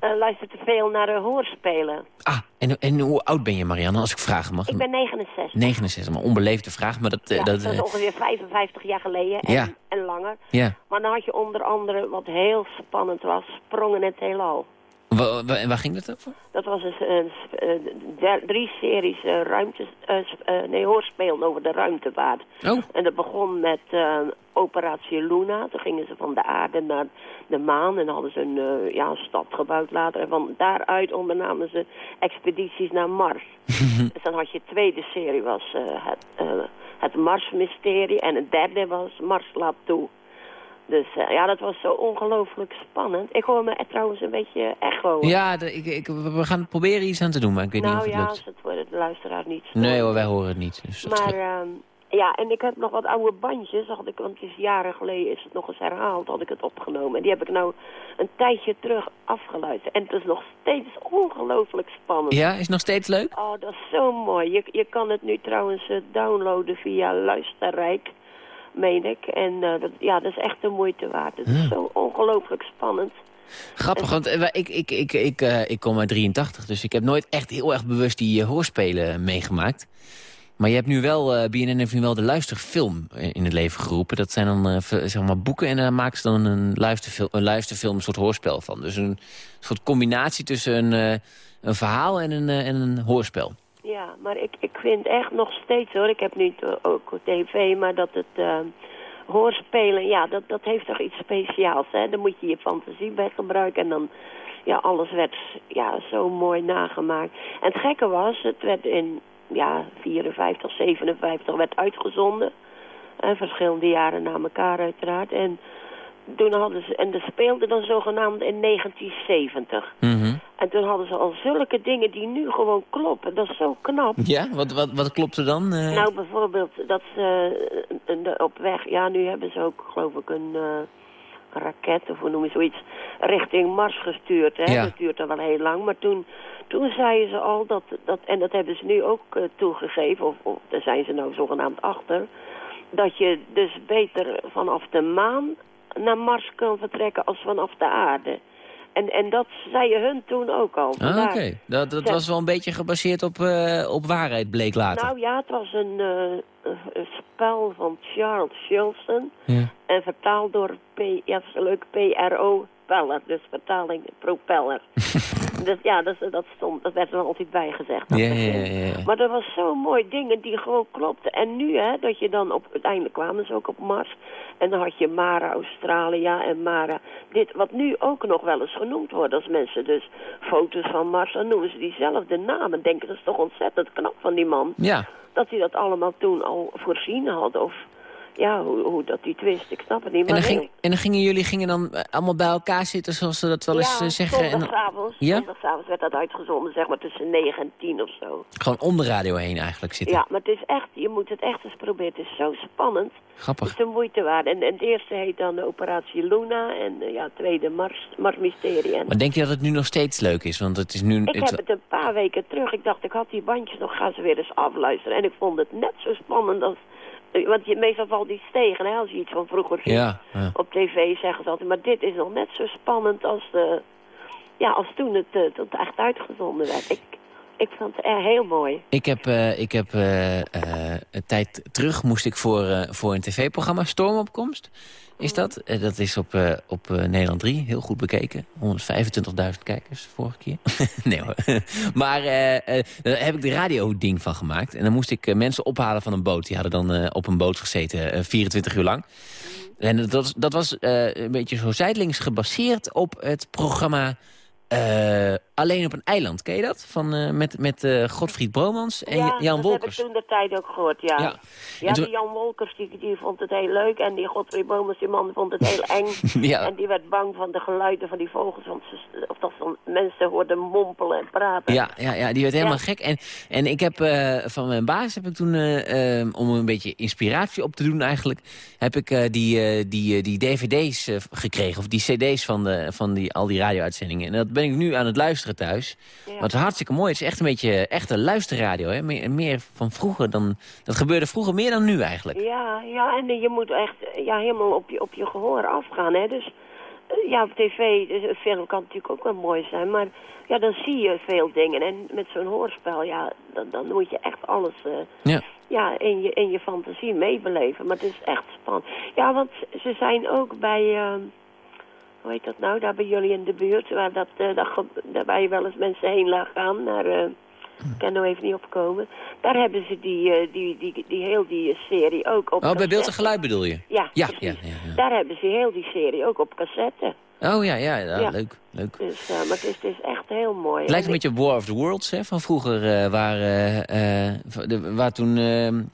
Eh, luisterden veel naar de hoorspelen. Ah, en, en hoe oud ben je, Marianne, als ik vragen mag? Ik ben 69. 69, maar onbeleefde vraag. Maar dat... eh, Ja, dat dat is eh, ongeveer 55 jaar geleden en, Ja. en langer. ja. Maar dan had je onder andere, wat heel spannend was, Sprongen het heelal. Wa- wa- En waar ging dat over? Dat was een, een, drie series eh, ruimtes, eh, eh, nee, hoorspelen over de ruimtevaart. Oh. En dat begon met eh, Operatie Luna. Toen gingen ze van de aarde naar de maan en hadden ze een, eh, ja, een stad gebouwd later. En van daaruit ondernamen ze expedities naar Mars. dus dan had je de tweede serie was eh, het, eh, het Marsmysterie en het derde was Mars laat toe. Dus eh, ja, dat was zo ongelooflijk spannend. Ik hoor me trouwens een beetje echo. Ja, de- ik, ik, we gaan proberen iets aan te doen, maar ik weet nou niet of het ja, lukt. als het voor de luisteraar niet Nee hoor, wij horen het niet. Dus maar ehm, ja, en ik heb nog wat oude bandjes. Had ik, want het is jaren geleden is het nog eens herhaald, had ik het opgenomen. En die heb ik nou een tijdje terug afgeluisterd. En het is nog steeds ongelooflijk spannend. Ja, is het nog steeds leuk? Oh, dat is zo mooi. Je, je kan het nu trouwens eh, downloaden via Luisterrijk, meen ik. En eh, dat, ja, dat is echt de moeite waard. Het is zo ongelooflijk spannend. Grappig, want eh, ik, ik, ik, ik, eh, ik kom uit 83, dus ik heb nooit echt heel erg bewust die hoorspelen meegemaakt. Maar je hebt nu wel, BNN heeft nu wel de luisterfilm in het leven geroepen. Dat zijn dan zeg maar boeken en daar maken ze dan een luisterfilm, een luisterfilm, een soort hoorspel van. Dus een soort combinatie tussen een, een verhaal en een, en een hoorspel. Ja, maar ik, ik vind echt nog steeds hoor, ik heb nu ook tv, maar dat het eh, hoorspelen, ja, dat, dat heeft toch iets speciaals. Hè? Dan moet je je fantasie bij gebruiken en dan, ja, alles werd ja, zo mooi nagemaakt. En het gekke was, het werd in, ja, 54, 57 werd uitgezonden. En verschillende jaren na elkaar uiteraard. En toen hadden ze, en dat speelde dan zogenaamd in 1970. Mhm. En toen hadden ze al zulke dingen die nu gewoon kloppen. Dat is zo knap. Ja, wat, wat, wat klopt er dan? eh? Nou, bijvoorbeeld dat ze eh, op weg... Ja, nu hebben ze ook, geloof ik, een eh, raket, of hoe noem je zoiets... richting Mars gestuurd, hè. Ja. Dat duurt dan wel heel lang. Maar toen, toen zeiden ze al dat, dat... En dat hebben ze nu ook toegegeven, of, of daar zijn ze nou zogenaamd achter... dat je dus beter vanaf de maan naar Mars kan vertrekken als vanaf de aarde. En, en dat zeiden hun toen ook al. Ah, Oké, dat, dat was wel een beetje gebaseerd op, eh, op waarheid, bleek later. Nou ja, het was een, eh, een- spel van Charles Shilson. Ja. En vertaald door P, ja, leuk, PRO Peller. Dus vertaling propeller. dus ja, dat, dat, stond, dat werd er altijd bij gezegd. Ja, ja, ja. Maar dat was zo'n mooi dingen die gewoon klopten. En nu, hè, dat je dan op, uiteindelijk kwamen ze ook op Mars. En dan had je Mara Australia en Mara dit, wat nu ook nog wel eens genoemd wordt. Als mensen dus foto's van Mars, dan noemen ze diezelfde namen. Denken, dat is toch ontzettend knap van die man. Ja. Dat hij dat allemaal toen al voorzien had. Of ja, hoe, hoe dat die twist, ik snap het niet. En dan, Maar ging, en dan gingen jullie gingen dan eh, allemaal bij elkaar zitten, zoals ze dat wel eens ja, eh, zeggen. En dan- zondagavond, Ja? zondagavond werd dat uitgezonden, zeg maar tussen 9 en 10 of zo. gewoon om de radio heen eigenlijk zitten. Ja, maar het is echt, je moet het echt eens proberen. Het is zo spannend. Grappig. Het is de moeite waard. En, en het eerste heet dan Operatie Luna en eh, ja, het tweede Mars, Mars Mysterie. En Maar denk je dat het nu nog steeds leuk is? Want het is nu... ik heb het een paar weken terug. Ik dacht, ik had die bandjes nog, ga ze weer eens afluisteren. En ik vond het net zo spannend als... Want je, meestal valt iets tegen, hè, als je iets van vroeger ziet. Ja, ja. Op tv zeggen ze altijd. Maar dit is nog net zo spannend als, eh, ja, als toen het, eh, het echt uitgezonden werd. Ik, ik vond het echt heel mooi. Ik heb, eh, ik heb eh, eh, een tijd terug moest ik voor, eh, voor een tv-programma Stormopkomst. Is dat? Eh, dat is op, eh, op eh, Nederland 3, heel goed bekeken. 125.000 kijkers vorige keer. nee hoor. maar eh, eh, daar heb ik de radio-ding van gemaakt. En dan moest ik eh, mensen ophalen van een boot. Die hadden dan eh, op een boot gezeten, eh, 24 uur lang. En dat dat was eh, een beetje zo zijdelings gebaseerd op het programma... eh, Alleen op een eiland, ken je dat? Van, eh, met met eh, Godfried Bromans en ja, Jan dat Wolkers. heb ik toen de tijd ook gehoord, ja. Ja. Ja, toen- die Jan Wolkers, die, die vond het heel leuk. En die Godfried Bomers, die man, vond het heel eng. Ja. En die werd bang van de geluiden van die vogels. Want ze, of dat ze mensen hoorden mompelen en praten. Ja, ja, ja, die werd helemaal Ja. gek. En, en ik heb van mijn baas heb ik toen, eh, eh, om een beetje inspiratie op te doen eigenlijk, heb ik die, die, die dvd's gekregen, of die cd's van, de, van die, al die radio-uitzendingen. En dat ben ik nu aan het luisteren thuis. Ja. Maar het is hartstikke mooi. Het is echt een beetje echte luisterradio. Hè? Meer, meer van vroeger dan... Dat gebeurde vroeger meer dan nu eigenlijk. Ja, ja, en je moet echt eh, ja, helemaal op je, op je gehoor afgaan, hè. Dus eh, ja, op tv, dus een film kan natuurlijk ook wel mooi zijn, maar ja, dan zie je veel dingen. En met zo'n hoorspel, ja, dan, dan moet je echt alles eh, Ja. ja, in, je, in je fantasie meebeleven. Maar het is echt spannend. Ja, want ze zijn ook bij, eh, hoe heet dat nou, daar bij jullie in de buurt, waar, dat, eh, dat, daar waar je wel eens mensen heen laat gaan, naar... eh, ik kan nou even niet opkomen. Daar hebben ze die, eh, die, die, die, heel die serie ook op Oh, bij beeld en geluid bedoel je? Ja, Ja, ja, ja, ja. Daar hebben ze heel die serie ook op cassette. Oh ja, ja, leuk. leuk. Dus, maar het is, het is echt heel mooi. Het lijkt En een beetje op War of the Worlds hè, van vroeger. waar, de, waar toen...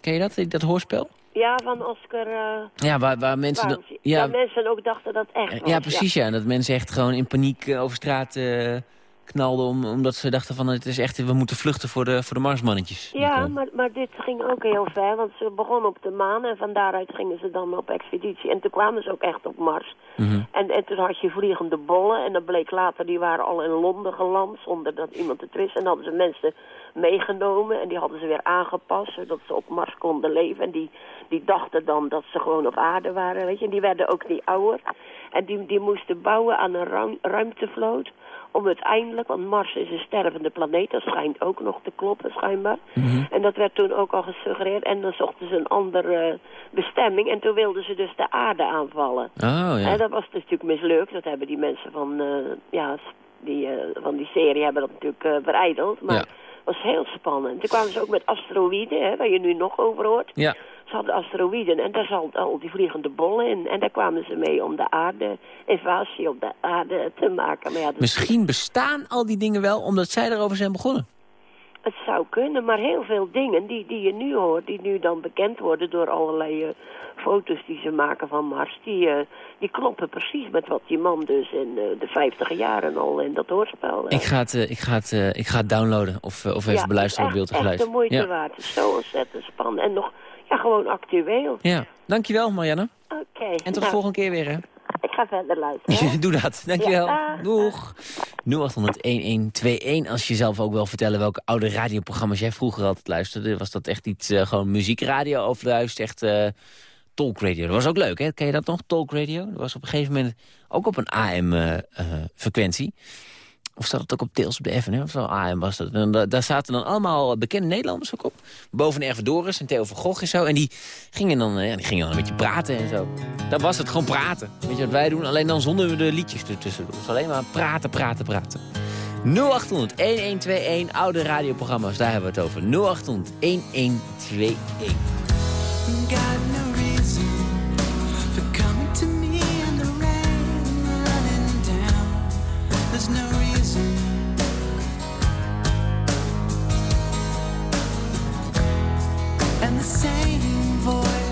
ken je dat, dat hoorspel? Ja, van Oscar... eh, Ja, waar, waar mensen... dan- ja, mensen ook dachten dat echt was. ja, precies ja. En dat mensen echt gewoon in paniek eh, over straat eh, knalden... Om, omdat ze dachten van het is echt, we moeten vluchten voor de, voor de Marsmannetjes. Ja, maar, maar dit ging ook heel ver, want ze begonnen op de maan en van daaruit gingen ze dan op expeditie. En toen kwamen ze ook echt op Mars. Mhm. En, en toen had je vliegende bollen en dan bleek later, die waren al in Londen geland zonder dat iemand het wist. En dan hadden ze mensen meegenomen en die hadden ze weer aangepast, zodat ze op Mars konden leven. En die, die dachten dan dat ze gewoon op aarde waren, weet je. En die werden ook niet ouder. En die, die moesten bouwen aan een ruim, ruimtevloot om uiteindelijk, want Mars is een stervende planeet, dat schijnt ook nog te kloppen schijnbaar. Mhm. En dat werd toen ook al gesuggereerd. En dan zochten ze een andere bestemming. En toen wilden ze dus de aarde aanvallen. Oh ja. En dat was dus natuurlijk mislukt. Dat hebben die mensen van, eh, ja, die, eh, van die serie hebben dat natuurlijk eh verijdeld. Maar Ja. Was heel spannend. Toen kwamen ze ook met asteroïden, hè, waar je nu nog over hoort. Ja. Ze hadden asteroïden en daar zat al die vliegende bollen in. En daar kwamen ze mee om de aarde, invasie op de aarde te maken. Maar ja, dat Misschien bestaan al die dingen wel omdat zij erover zijn begonnen. Het zou kunnen, maar heel veel dingen die, die je nu hoort, die nu dan bekend worden door allerlei eh, foto's die ze maken van Mars, die, eh, die kloppen precies met wat die man dus in eh, de vijftige jaren al in dat hoorspel... Ik ga het, ik ga het, ik ga het downloaden of, of even ja, beluisteren op beeld en geluid. Echt de moeite ja. waard. Zo ontzettend spannend en nog ja, gewoon actueel. ja, dankjewel Marianne. Oké. En tot de nou, volgende keer weer hè. Ik ga verder luisteren. Doe dat, dankjewel. Ja. Doeg. 0800-1121 als je zelf ook wil vertellen welke oude radioprogramma's jij vroeger altijd luisterde. Was dat echt iets, eh, gewoon muziekradio of juist echt eh talkradio? Dat was ook leuk hè, ken je dat nog, talkradio? Dat was op een gegeven moment ook op een AM-frequentie. Of staat het ook op deels op de FM, of zo AM was dat. En da- daar zaten dan allemaal bekende Nederlanders ook op. Boven Erve Doris en Theo van Gogh en zo. En die gingen dan, eh, die gingen dan een beetje praten en zo. Dat was het, gewoon praten. Weet je wat wij doen? Alleen dan zonder de liedjes ertussen. Dus alleen maar praten, praten, praten. 0800 1121, oude radioprogramma's, daar hebben we het over. 0800 1121. Got no reason And the same voice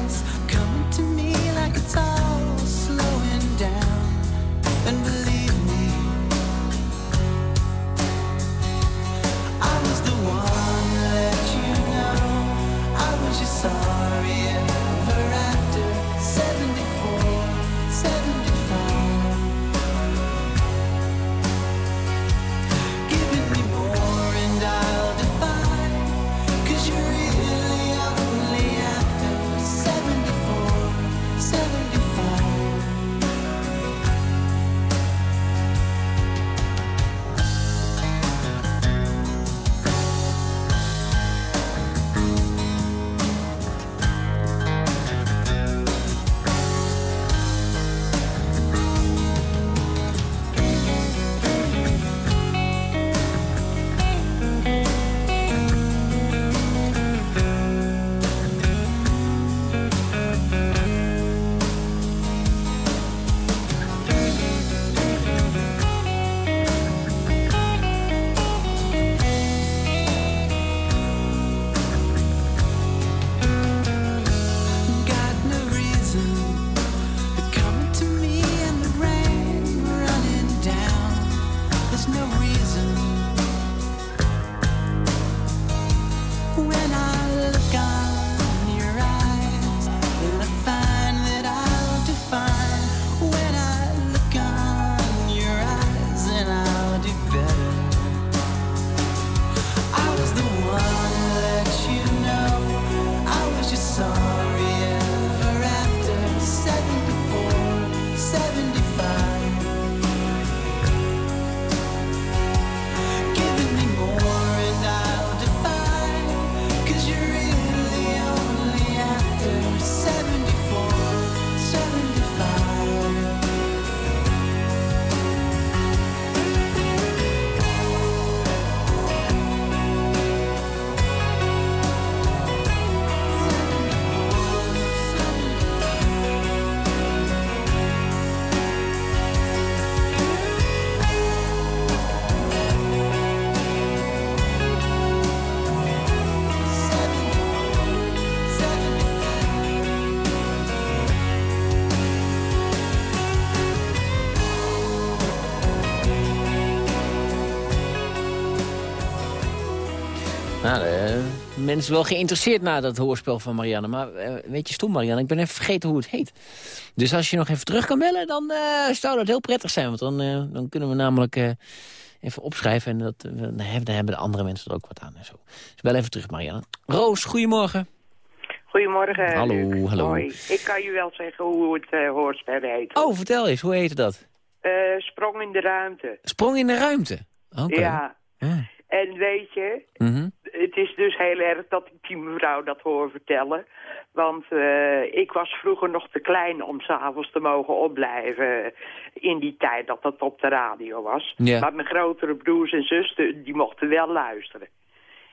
mensen wel geïnteresseerd naar dat hoorspel van Marianne. Maar eh, weet je stom, Marianne, ik ben even vergeten hoe het heet. Dus als je nog even terug kan bellen, dan eh, zou dat heel prettig zijn. Want dan, eh, dan kunnen we namelijk even opschrijven. En dat, dan hebben de andere mensen er ook wat aan en zo. Dus bel even terug, Marianne. Roos, goedemorgen. Goedemorgen. Hallo, Luc. hallo. Hoi. Ik kan je wel zeggen hoe het eh, hoorspel heet. Oh, vertel eens, hoe heette dat? Sprong in de ruimte. Sprong in de ruimte. Oké. Ja. Ja. En weet je, Mhm. Het is dus heel erg dat ik die mevrouw dat hoor vertellen. Want eh, ik was vroeger nog te klein om s'avonds te mogen opblijven in die tijd dat dat op de radio was. Ja. Maar mijn grotere broers en zussen, die mochten wel luisteren.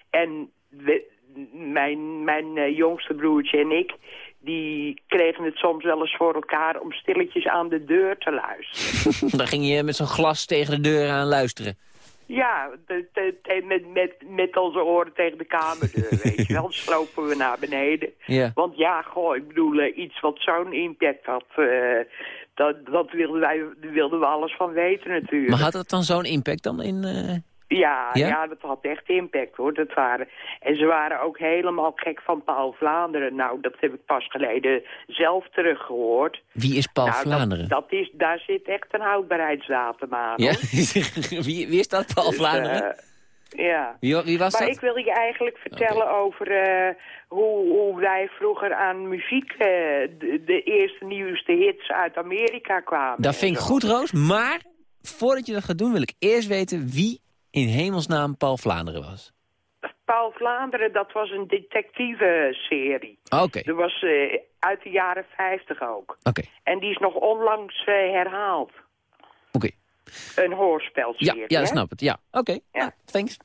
En we- mijn, mijn eh, jongste broertje en ik, die kregen het soms wel eens voor elkaar om stilletjes aan de deur te luisteren. dan ging je met zo'n glas tegen de deur aan luisteren. Ja, de- de- de- met, met, met onze oren tegen de kamerdeur, weet je wel. Slopen we naar beneden. Ja. Want ja, goh, ik bedoel, eh, iets wat zo'n impact had, eh, dat, dat wilden, wij, daar wilden we alles van weten natuurlijk. Maar had dat dan zo'n impact dan in... eh, Ja, Ja? ja? dat had echt impact hoor. Dat waren, en ze waren ook helemaal gek van Paul Vlaanderen. Nou, dat heb ik pas geleden zelf teruggehoord. Wie is Paul nou, Vlaanderen? Dat, dat is, daar zit echt een houdbaarheidsdatum aan. Ja? wie, wie is dat, Paul Dus, Vlaanderen? eh, ja. Wie, wie was maar dat? ik wil je eigenlijk vertellen over eh, hoe, hoe wij vroeger aan muziek, eh, de, de eerste nieuwste hits uit Amerika kwamen. Dat vind ik goed, Roos. Maar voordat je dat gaat doen, wil ik eerst weten wie in hemelsnaam Paul Vlaanderen was. Paul Vlaanderen, dat was een detectieve-serie. Oké, Dat was eh, uit de jaren 50 ook. oké. En die is nog onlangs eh, herhaald. Oké. Een Ja, hoorspelserie. ja, hè? snap het. Ja, oké. Ja. thanks.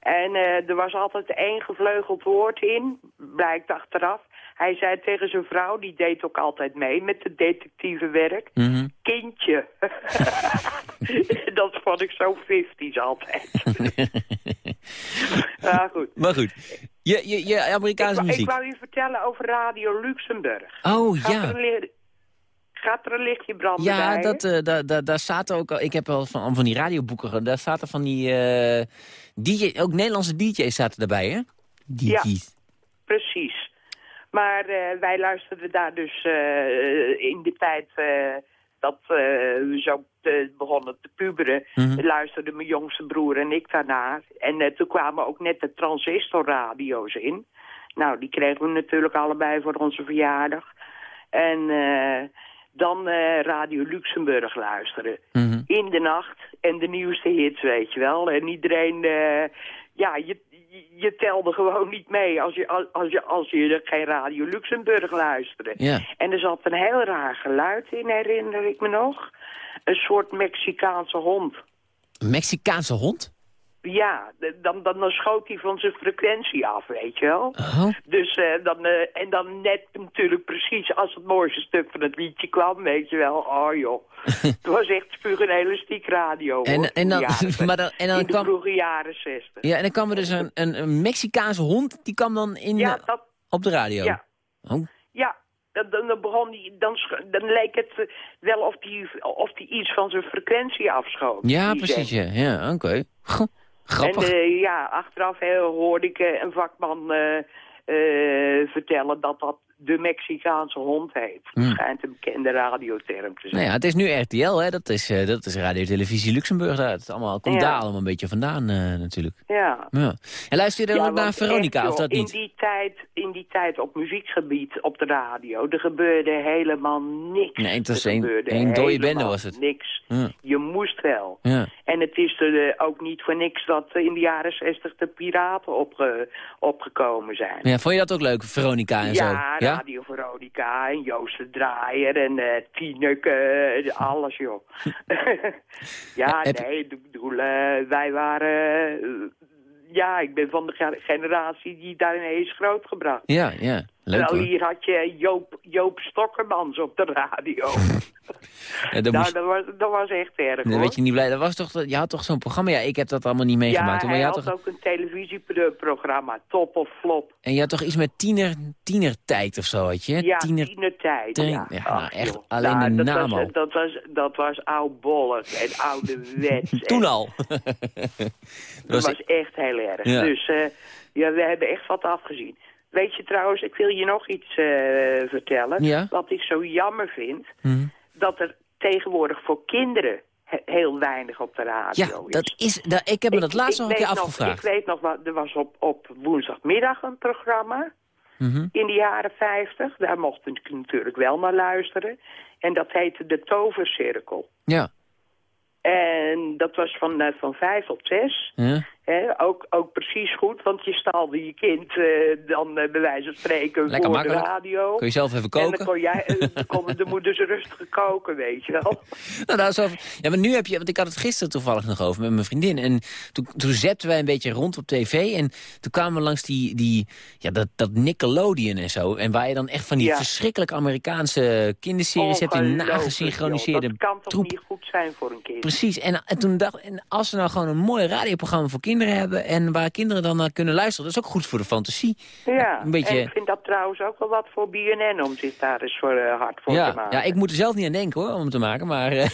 En eh, er was altijd één gevleugeld woord in, blijkt achteraf. Hij zei tegen zijn vrouw, die deed ook altijd mee met het detectieve werk. Mhm. Kindje. dat vond ik zo 50's altijd. ja, goed. Maar goed, je, je, je Amerikaanse ik, muziek. Ik wou je vertellen over Radio Luxemburg. Oh, Gaat ja. Er gaat er een lichtje branden Ja, bij dat, eh, daar, zaten ook al... Ik heb wel van, van die radioboeken... Daar zaten van die... eh DJ, ook Nederlandse DJ's zaten erbij, hè? DJ's. Precies. Maar eh, wij luisterden daar dus eh, in de tijd eh, dat we zo begonnen te puberen, Mhm. luisterden mijn jongste broer en ik daarnaar. En toen kwamen ook net de transistorradio's in. Nou, die kregen we natuurlijk allebei voor onze verjaardag. En dan Radio Luxemburg luisteren. Mhm. In de nacht en de nieuwste hits, weet je wel. En iedereen, eh, ja, je, je- telde gewoon niet mee als je, als, als je, als je geen Radio Luxemburg luisterde. Ja. En er zat een heel raar geluid in, herinner ik me nog. Een soort Mexicaanse hond. Een Mexicaanse hond? Ja, dan, dan, dan schoot hij van zijn frequentie af, weet je wel. Dus eh, dan, eh, en dan net natuurlijk precies als het mooiste stuk van het liedje kwam, weet je wel. Oh joh, het was echt spuug en elastiek radio, En- hoor, en in de dan- jaren- maar dan- en dan in de kwam- vroege jaren zestig. Ja, en dan kwam er dus een, een, een Mexicaanse hond... Die kwam dan in, Ja, dat- op de radio. Ja. Oh. Ja, dan, dan, begon die, dan, dan leek het eh, wel of die, of die iets van zijn frequentie afschoot. Ja, precies, ja. ja Oké. En eh, ja, achteraf eh, hoorde ik eh, een vakman eh, vertellen dat dat de Mexicaanse hond heet. Hmm. Het schijnt een bekende radioterm te zijn. Nou ja, het is nu RTL, hè. Dat is, eh, dat is Radio Televisie Luxemburg. Is allemaal, komt Ja. daar allemaal een beetje vandaan, eh, natuurlijk. Ja. Ja. En luister je dan Ja, ook naar Veronica, echt, of dat niet? In die, tijd, in die tijd op muziekgebied op de radio, er gebeurde helemaal niks. Nee, het was een- een dode bende was het. Niks. Je moest wel. Ja. En het is er eh, ook niet voor niks dat in de jaren zestig de piraten opge, opgekomen zijn. ja, vond je dat ook leuk, Veronica en ja? Radio Veronica en Joost de Draaier en eh Tineke, eh, alles joh. ja, nee, ik bedoel, eh, wij waren... ja, ik ben van de ge- generatie die daarin is grootgebracht. Ja, ja. Leuk hoor. hier had je Joop, Joop Stokkermans op de radio. Ja, dan nou, moest- dat, was, dat was echt erg hoor. weet je niet blij. Dat was toch, je had toch zo'n programma? Ja, ik heb dat allemaal niet meegemaakt. ja, maar je had had toch, ook een televisieprogramma, Top of Flop. en je had toch iets met tiener, tienertijd of zo, had je? Ja, Tiener, tienertijd. Tien- ja, nou, echt joh. alleen Nou, de dat naam was, al. Dat was, dat was oudbollig en ouderwets. Toen En al. Dat was- was, echt heel erg. Dus eh, Ja, we hebben echt wat afgezien. Weet je trouwens, ik wil je nog iets eh, vertellen. Ja? Wat ik zo jammer vind, Mhm. dat er tegenwoordig voor kinderen he- heel weinig op de radio Ja, is. dat is, dat, ik heb me dat laatst nog een keer afgevraagd. ik weet nog, wat, er was op, op woensdagmiddag een programma Mhm. in de jaren 50. Daar mocht ik natuurlijk wel naar luisteren. En dat heette De Tovercirkel. Ja. En dat was van, eh, van vijf tot zes. Ja. Ook, ook precies goed, want je stalde je kind eh, dan eh, bij wijze van spreken Lekker voor de radio. Kun je zelf even En koken? dan kon jij, konden de moeders rustig koken, weet je wel. Nou, nou, zo, ja, maar nu heb je, want ik had het gisteren toevallig nog over met mijn vriendin. En toen, toen zetten wij een beetje rond op tv. En toen kwamen we langs die, die, ja, dat, dat Nickelodeon en zo. En waar je dan echt van die Ja. verschrikkelijke Amerikaanse kinderseries hebt. Die nagesynchroniseerde joh. Dat kan toch troep. niet goed zijn voor een kind? Precies, en, en toen dacht en als ze nou gewoon een mooi radioprogramma voor kinderen hebben... en waar kinderen dan naar kunnen luisteren, dat is ook goed voor de fantasie. Ja, Een beetje- en ik vind dat trouwens ook wel wat voor BNN om zich daar eens voor eh, hard voor te maken. ja, ik moet er zelf niet aan denken hoor, om het te maken, maar... eh,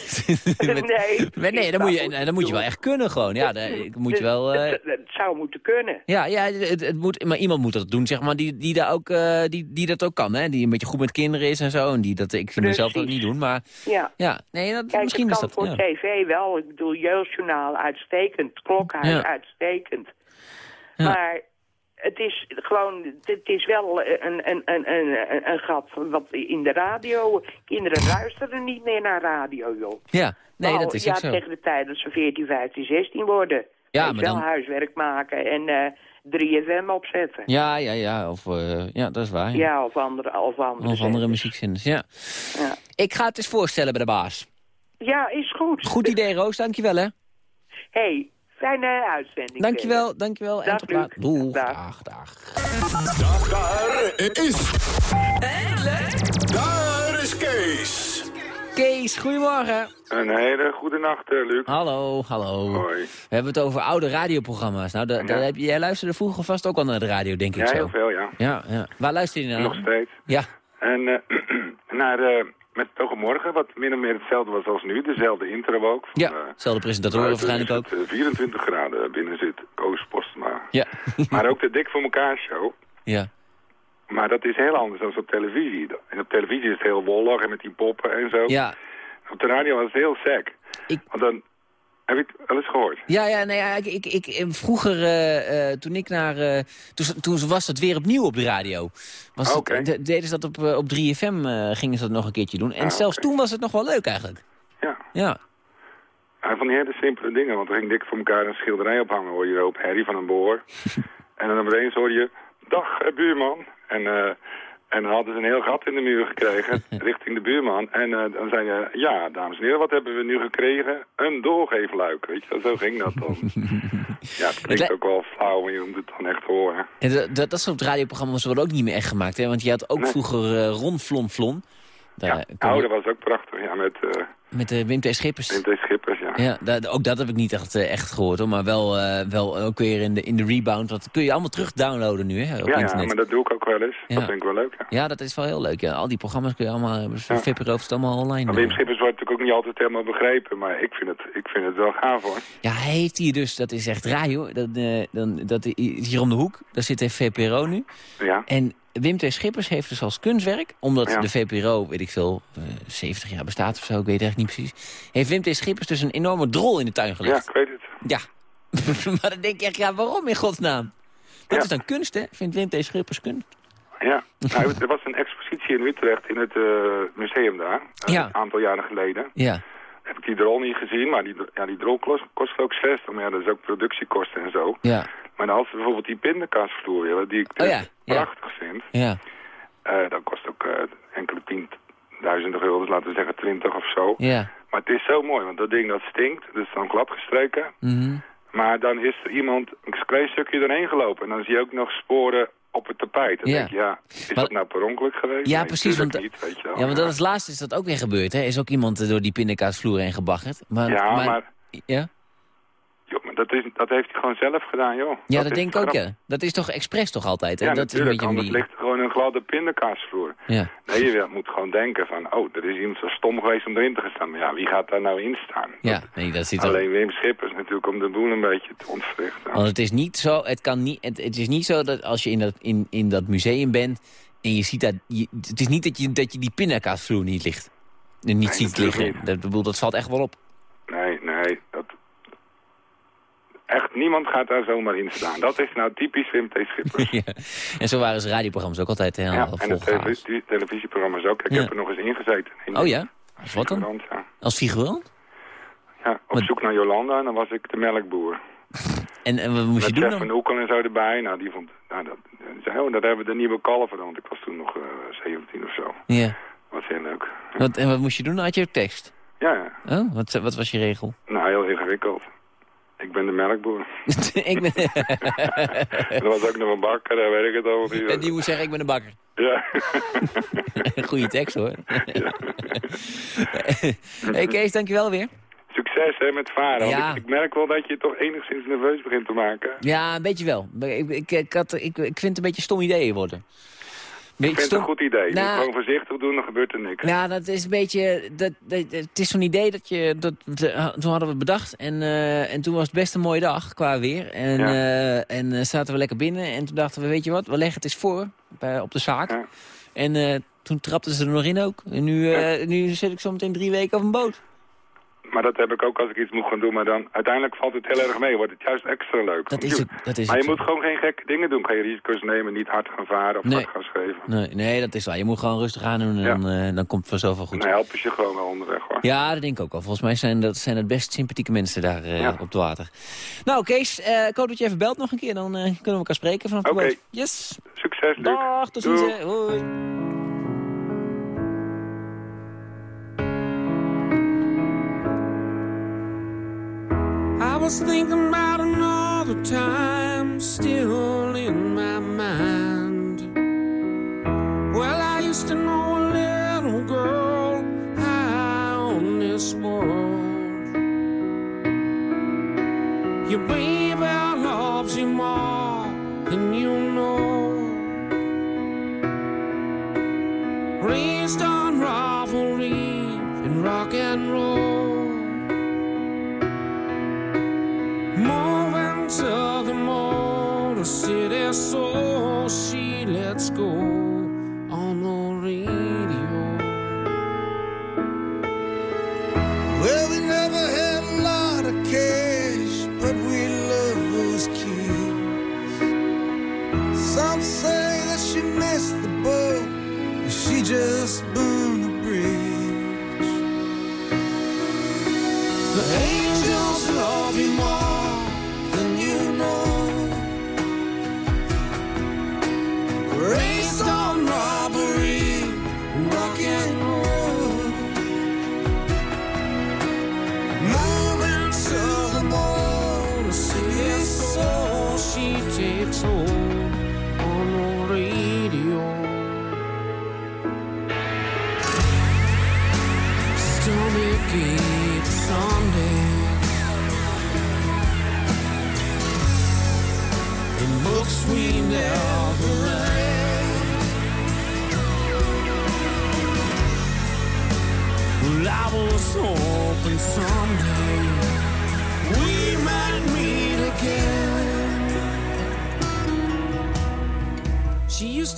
met- nee, nee, dan moet, je, dan moet je wel echt kunnen gewoon. Ja, dan moet je wel... eh, Het, het zou moeten kunnen. Ja, ja het, het moet, maar iemand moet dat doen, zeg maar, die, die, daar ook, eh, die, die dat ook kan, hè? Die een beetje goed met kinderen is en zo. En die dat, ik vind mezelf dat niet doen, maar Ja. ja, nee, dat, Kijk, misschien het is kan dat... voor ja. tv wel. Ik bedoel, Jeugdjournaal uitstekend. Klokhuis Ja. uitstekend. Ja. Maar het is gewoon, het is wel een, een, een, een, een, gat wat in de radio. Kinderen luisteren niet meer naar radio, joh. Ja, nee, Nou, dat is ja, zo. tegen de tijd dat ze 14, 15, 16 worden. Ja, maar wel dan- huiswerk maken en eh 3FM opzetten. Ja, ja, ja, of, eh, ja, dat is waar. Ja. Ja, of andere, of andere, Of andere zenders. muziekzenders, ja. Ja. Ik ga het eens voorstellen bij de baas. Ja, is goed. Goed idee, Roos, dankjewel hè. hey, fijne uitzending. Dankjewel, dankjewel. En tot later. Doeg, Dag. dag, dag. Daar, daar is... Daar is Kees. Kees, goedemorgen. Een hele goede nacht, eh, Luc. Hallo, hallo. Hoi. We hebben het over oude radioprogramma's. Nou, daar heb je, jij luisterde vroeger vast ook al naar de radio, denk ik Ja, zo. heel veel, ja. Ja, ja. Waar luister je naar? Nog steeds. Ja. En eh, naar, eh, met morgen, wat min of meer hetzelfde was als nu. Dezelfde intro ook. Van, Ja, eh, dezelfde presentatoren buiten waarschijnlijk ook. het, eh, 24 graden binnen zit Koos Postma. Ja. maar ook de Dik voor elkaar show. Ja. Maar dat is heel anders dan op televisie. En op televisie is het heel wollig en met die poppen en zo. Ja. Op de radio was het heel sec. Want dan... Heb je het wel eens gehoord? Ja, ja, nee, ja, ik, ik, ik, eh, vroeger, eh, eh, toen ik naar... toen, toen was dat weer opnieuw op de radio. Was het- de- deden ze dat op, op 3FM, eh, gingen ze dat nog een keertje doen. En Ah, zelfs toen was het nog wel leuk eigenlijk. Ja. Ja. Ja, van die hele simpele dingen, want er ging dik voor elkaar een schilderij ophangen, hoor je op Harry van een boor. en dan opeens hoor je, dag buurman. En, eh, en dan hadden ze een heel gat in de muur gekregen, richting de buurman. En eh, dan zei je, ja, dames en heren, wat hebben we nu gekregen? Een doorgeefluik, weet je zo ging dat dan. ja, het klinkt ook wel flauw, maar je moet het dan echt horen. En dat, dat, dat soort radioprogramma's worden ook niet meer echt gemaakt, hè? Want je had ook Nee. vroeger eh Ron Flon Flon. Daar je- dat was ook prachtig, ja, met eh Met de Wim T. Schippers. Wim T. Schippers, ja. Ja, ook dat heb ik niet echt, eh, echt gehoord hoor. Maar wel, eh, wel ook weer in de, in de rebound. Dat kun je allemaal terug downloaden nu hè, op Ja, ja, internet. maar dat doe ik ook wel eens. Ja. Dat vind ik wel leuk, ja. Ja, dat is wel heel leuk. Ja. Al die programma's kun je allemaal, eh, Ja. Vipper heeft het allemaal online. Maar eh. Wim Schippers wordt natuurlijk ook niet altijd helemaal begrepen, maar ik vind het, ik vind het wel gaaf hoor. Ja, hij heeft hier dus, dat is echt raar joh. Dat, eh, dan, dat hier om de hoek, daar zit de VPRO nu. Ja. En Wim T. Schippers heeft dus als kunstwerk, omdat Ja. de VPRO, weet ik veel, eh, 70 jaar bestaat of zo, ik weet het echt niet precies. Heeft Wim T. Schippers dus een enorme drol in de tuin Ja, gelegd. ik weet het. Ja. maar dan denk je echt, ja, waarom in godsnaam? Dat is dan kunst, hè? Vindt Wim T. Schippers kunst? Ja, nou, er was een expositie in Utrecht in het eh, museum daar, eh, Ja. een aantal jaren geleden. Ja. Heb ik die drol niet gezien, maar die, ja, die drol kost, kost ook 60, maar ja, dat is ook productiekosten en zo. Ja. Maar als we bijvoorbeeld die pindakaasvloer willen, die ik Oh dus ja, ja. Prachtig vind, Ja. eh, dat kost ook eh, enkele tienduizenden euro's, laten we zeggen 20 of zo. Ja. Maar het is zo mooi, want dat ding dat stinkt, dus dan glad gestreken. Mhm. Maar dan is er iemand een klein stukje doorheen gelopen. En dan zie je ook nog sporen op het tapijt. Dan Ja. denk je, ja, is Maar- dat nou per ongeluk geweest? Ja, Nee, precies. Want, natuurlijk niet, weet je wel. ja, want dat is laatst is dat ook weer gebeurd, hè? Is ook iemand eh, door die pindakaasvloer heen gebaggerd. Maar, Ja, maar- Ja? Joh, maar dat, is, dat heeft hij gewoon zelf gedaan, joh. Ja, dat, denk ik ook, ja. Dat is toch expres toch altijd, hè? Ja, dat is een beetje ligt gewoon een gladde pindakaasvloer. Ja. Nee, je moet gewoon denken van, oh, er is iemand zo stom geweest om erin te gaan staan. Maar ja, wie gaat daar nou in staan? Ja, nee, dat zit. Alleen Wim Schippers natuurlijk om de boel een beetje te ontwrichten. Want het is niet zo, het kan niet, het, het is niet zo dat als je in dat, in, in dat museum bent en je ziet dat, je, het is niet dat je, dat je die pindakaasvloer niet ligt. Niet ziet liggen. Dat, bedoel, dat valt echt wel op. Nee, nee, dat... Echt, niemand gaat daar zomaar in staan. Dat is nou typisch Wim T. Schippers. ja. En zo waren ze radioprogramma's ook altijd heel Ja, en de televisie, televisieprogramma's ook. Ik Ja. heb er nog eens ingezeten. In Oh ja? Als wat dan? Ja. Als figurant? Ja, op zoek naar Jolanda en dan was ik de melkboer. En, en wat moest je Met doen Jeff dan? van Oekel en zo erbij. Nou, die vond... Nou, dat, zei, oh, dat hebben we de nieuwe kalver, want ik was toen nog eh 17 of zo. Ja. Was heel leuk. Wat, en wat moest je doen? Had je tekst? Ja, ja. Oh, wat, wat was je regel? Nou, heel ingewikkeld. Ik ben de melkboer. ik ben... er was ook nog een bakker, daar weet ik het al. Die, en die moest zeggen, ik ben een bakker. Ja. Goeie tekst hoor. hey Kees, dankjewel weer. Succes hè, met varen. Ja. Want ik, ik merk wel dat je je toch enigszins nerveus begint te maken. Ja, een beetje wel. Ik, ik, ik, had, ik, ik vind het een beetje stom ideeën worden. Ik vind het een goed idee. Nou, gewoon voorzichtig doen, dan gebeurt er niks. Ja, dat is een beetje... Dat, dat, het is zo'n idee dat je... Dat, de- toen hadden we het bedacht en, eh, en toen was het best een mooie dag qua weer. En, Ja. eh, en eh, zaten we lekker binnen en toen dachten we, weet je wat, we leggen het eens voor bij, op de zaak. En eh, toen trapten ze er nog in ook. En nu, eh, nu zit ik zo meteen drie weken op een boot. Maar dat heb ik ook als ik iets moet gaan doen. Maar dan uiteindelijk valt het heel erg mee. Wordt het juist extra leuk. Dat is het- dat is maar je het. moet gewoon geen gekke dingen doen. Geen risico's nemen, niet hard gaan varen of Nee. hard gaan schreven. Nee, nee, dat is waar. Je moet gewoon rustig aan doen en dan, eh, dan komt het vanzelf wel goed. Dan helpen ze je gewoon wel onderweg hoor. Ja, dat denk ik ook al. Volgens mij zijn dat, zijn het best sympathieke mensen daar eh, Ja. op het water. Nou, Kees, eh, ik hoop dat je even belt nog een keer. Dan kunnen we elkaar spreken vanaf de boot. Yes. Succes, Luc. Dag, tot ziens. Hoi. Was thinking about another time still in my mind. Well, I used to know a little girl high on this world. Your baby loves you more than you know. Raised on rivalry and rock and roll. Moving to the motor city, so she lets go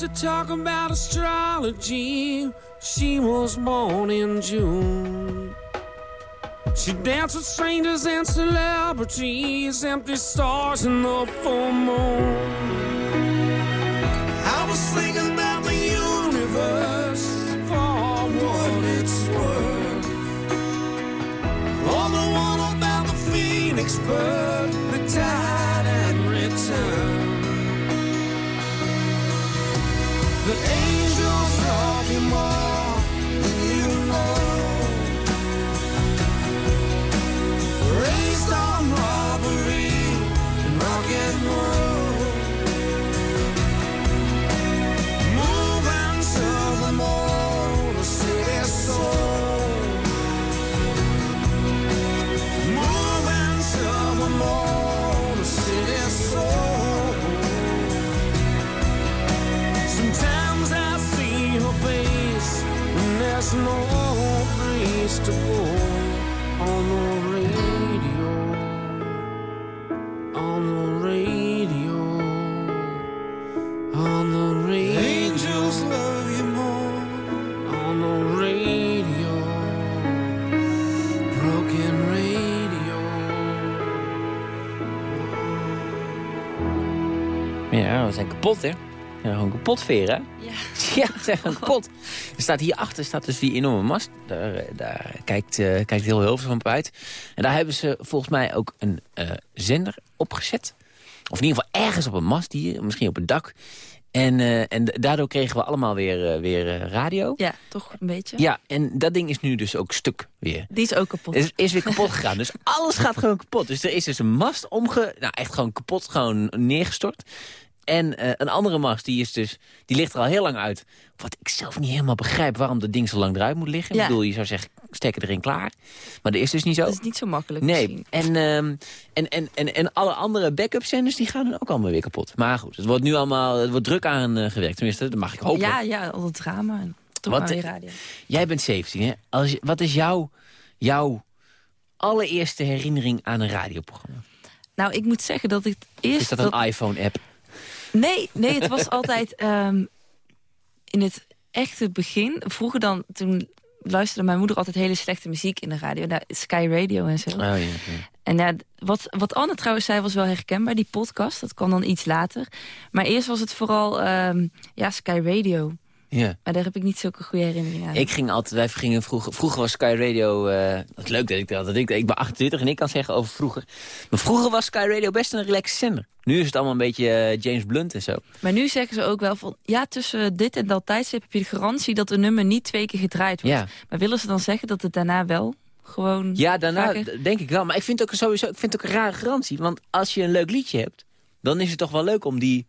to talk about astrology. She was born in June. She danced with strangers and celebrities, empty stars in the full moon. I was thinking about the universe for what it's worth. Or the one about the phoenix bird kapot, hè? Ja, gewoon kapot veren? Ja. Ja, zijn gewoon kapot. Er staat hierachter staat dus die enorme mast. Daar, eh, daar kijkt, eh kijkt heel Hilversum op uit. En daar hebben ze volgens mij ook een eh, zender opgezet. Of in ieder geval ergens op een mast hier, misschien op het dak. En, en daardoor kregen we allemaal weer, weer radio. Ja, toch een beetje. Ja, en dat ding is nu dus ook stuk weer. Die is ook kapot. Is, is weer kapot gegaan. Dus alles gaat gewoon kapot. Dus er is dus een mast omge... Nou, echt gewoon kapot, gewoon neergestort. En eh, een andere mast, die, is dus, die ligt er al heel lang uit. Wat ik zelf niet helemaal begrijp waarom dat ding zo lang eruit moet liggen. Ja. Ik bedoel, je zou zeggen, steek erin klaar. Maar dat is dus niet zo. Dat is niet zo makkelijk Nee, misschien. en, ehm, en, en, en, en alle andere backup zenders die gaan dan ook allemaal weer kapot. Maar goed, het wordt nu allemaal het wordt druk aan eh, gewerkt. Tenminste, dat mag ik hopen. Ja, ja, al dat drama. En toch Wat, weer eh, radio. Jij bent 17, hè? Als je, wat is jouw, jouw allereerste herinnering aan een radioprogramma? Nou, ik moet zeggen dat ik het eerst... Is dat een iPhone-app? Nee, nee, het was altijd ehm, in het echte begin. Vroeger dan, toen luisterde mijn moeder altijd hele slechte muziek in de radio. Nou, Sky Radio en zo. Oh, ja, ja. En ja, wat, wat Anne trouwens zei was wel herkenbaar, die podcast. Dat kwam dan iets later. Maar eerst was het vooral ehm, ja, Sky Radio. Ja. Maar daar heb ik niet zulke goede herinneringen aan. Ik ging altijd, wij gingen vroeger, vroeger was Sky Radio, eh wat leuk dat ik dat, dat ik, ik ben 28 en ik kan zeggen over vroeger. Maar vroeger was Sky Radio best een relaxed zender. Nu is het allemaal een beetje eh, James Blunt en zo. Maar nu zeggen ze ook wel van... ja, tussen dit en dat tijdstip heb je de garantie... dat een nummer niet twee keer gedraaid wordt. Ja. Maar willen ze dan zeggen dat het daarna wel gewoon Ja, daarna vaker- denk ik wel. Maar ik vind het ook sowieso, ik vind het ook een rare garantie. Want als je een leuk liedje hebt, dan is het toch wel leuk om die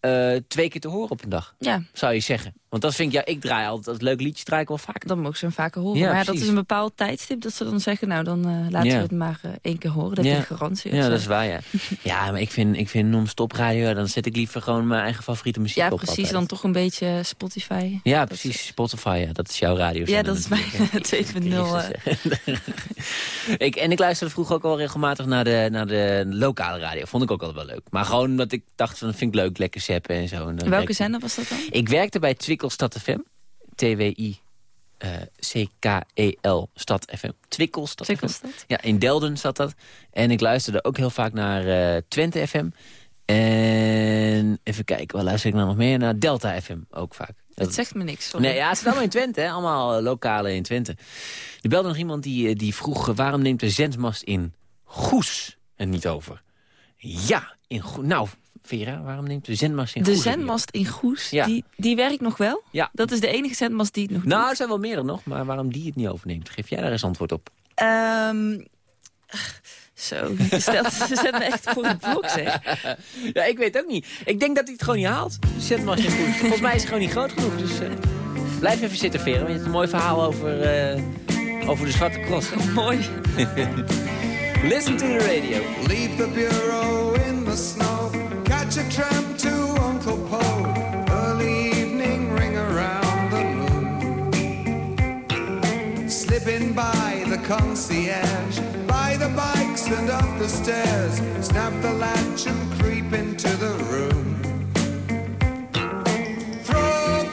eh, twee keer te horen op een dag. Ja. Zou je zeggen. Want dat vind ik, ja, ik draai altijd, als leuk liedje draai ik wel vaker. Dan mogen ze hem vaker horen. Ja, maar ja, dat precies. is een bepaald tijdstip dat ze dan zeggen... nou, dan eh, laten Ja. we het maar eh, één keer horen. Dat heb je een garantie. Ja, dat is waar, ja. ja, maar ik vind, ik vind non-stop radio, dan zet ik liever gewoon mijn eigen favoriete muziek Ja, op. precies. altijd. Dan toch een beetje Spotify. Ja, precies. Spotify, ja, dat is jouw radio. Ja, dat is mijn 2.0. eh. ik, en ik luisterde vroeger ook al regelmatig naar de, naar de lokale radio. Vond ik ook altijd wel leuk. Maar gewoon omdat ik dacht, van, dat vind ik leuk, lekker zeppen en zo. En Welke zender was dat dan? Ik werkte bij Twikkelstad FM. TWI. eh, C-K-E-L Stad FM. Twikkelstad Twikkelstad. FM. Ja, in Delden zat dat. En ik luisterde ook heel vaak naar eh, Twente FM. En even kijken, waar luister ik nou nog meer? Naar Delta FM ook vaak. Het zegt me niks. sorry. Nee, ja, het is allemaal in Twente, hè? allemaal eh, lokale in Twente. Er belde nog iemand die, eh, die vroeg, eh, waarom neemt de zendmast in Goes en niet over? Ja, in Goes. Nou, Vera, waarom neemt de zendmast in De Goes? zendmast in Goes, Ja. die, die werkt nog wel? Ja. Dat is de enige zendmast die het nog Nou, doet. er zijn wel meerdere nog, maar waarom die het niet overneemt? Geef jij daar eens antwoord op. Ehm, zo, stelt, ze zet me echt voor een blok, zeg. ja, ik weet ook niet. Ik denk dat hij het gewoon niet haalt. De zendmast in Goes. Volgens mij is het gewoon niet groot genoeg, dus eh, blijf even zitten, Vera. Want je hebt een mooi verhaal over, eh, over de Zwarte Cross. Mooi. Listen to the radio. Leave the bureau in the snow. Catch a tram to Uncle Poe. Early evening ring around the room. Slipping by the concierge. By the bikes and up the stairs. Snap the latch and creep into the room. Throw off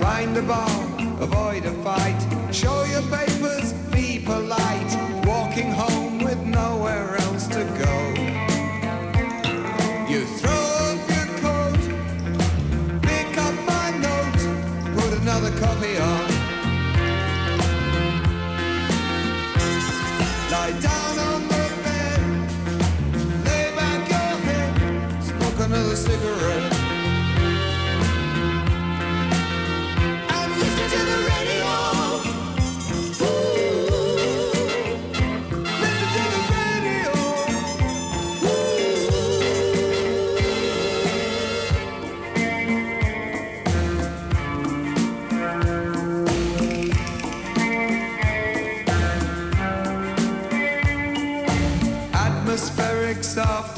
Find a bar, avoid a fight. Show your papers, be polite.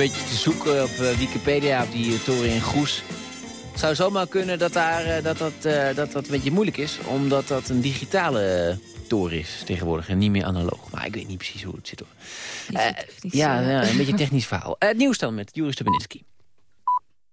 een beetje te zoeken op eh, Wikipedia op die eh, toren in Goes. Het zou zomaar kunnen dat, daar, eh, dat, dat, dat dat een beetje moeilijk is. Omdat dat een digitale toren is tegenwoordig en niet meer analoog. Maar ik weet niet precies hoe het zit hoor. Ja, ja, een beetje een technisch verhaal. Het nieuws dan met Joris Stubenitski.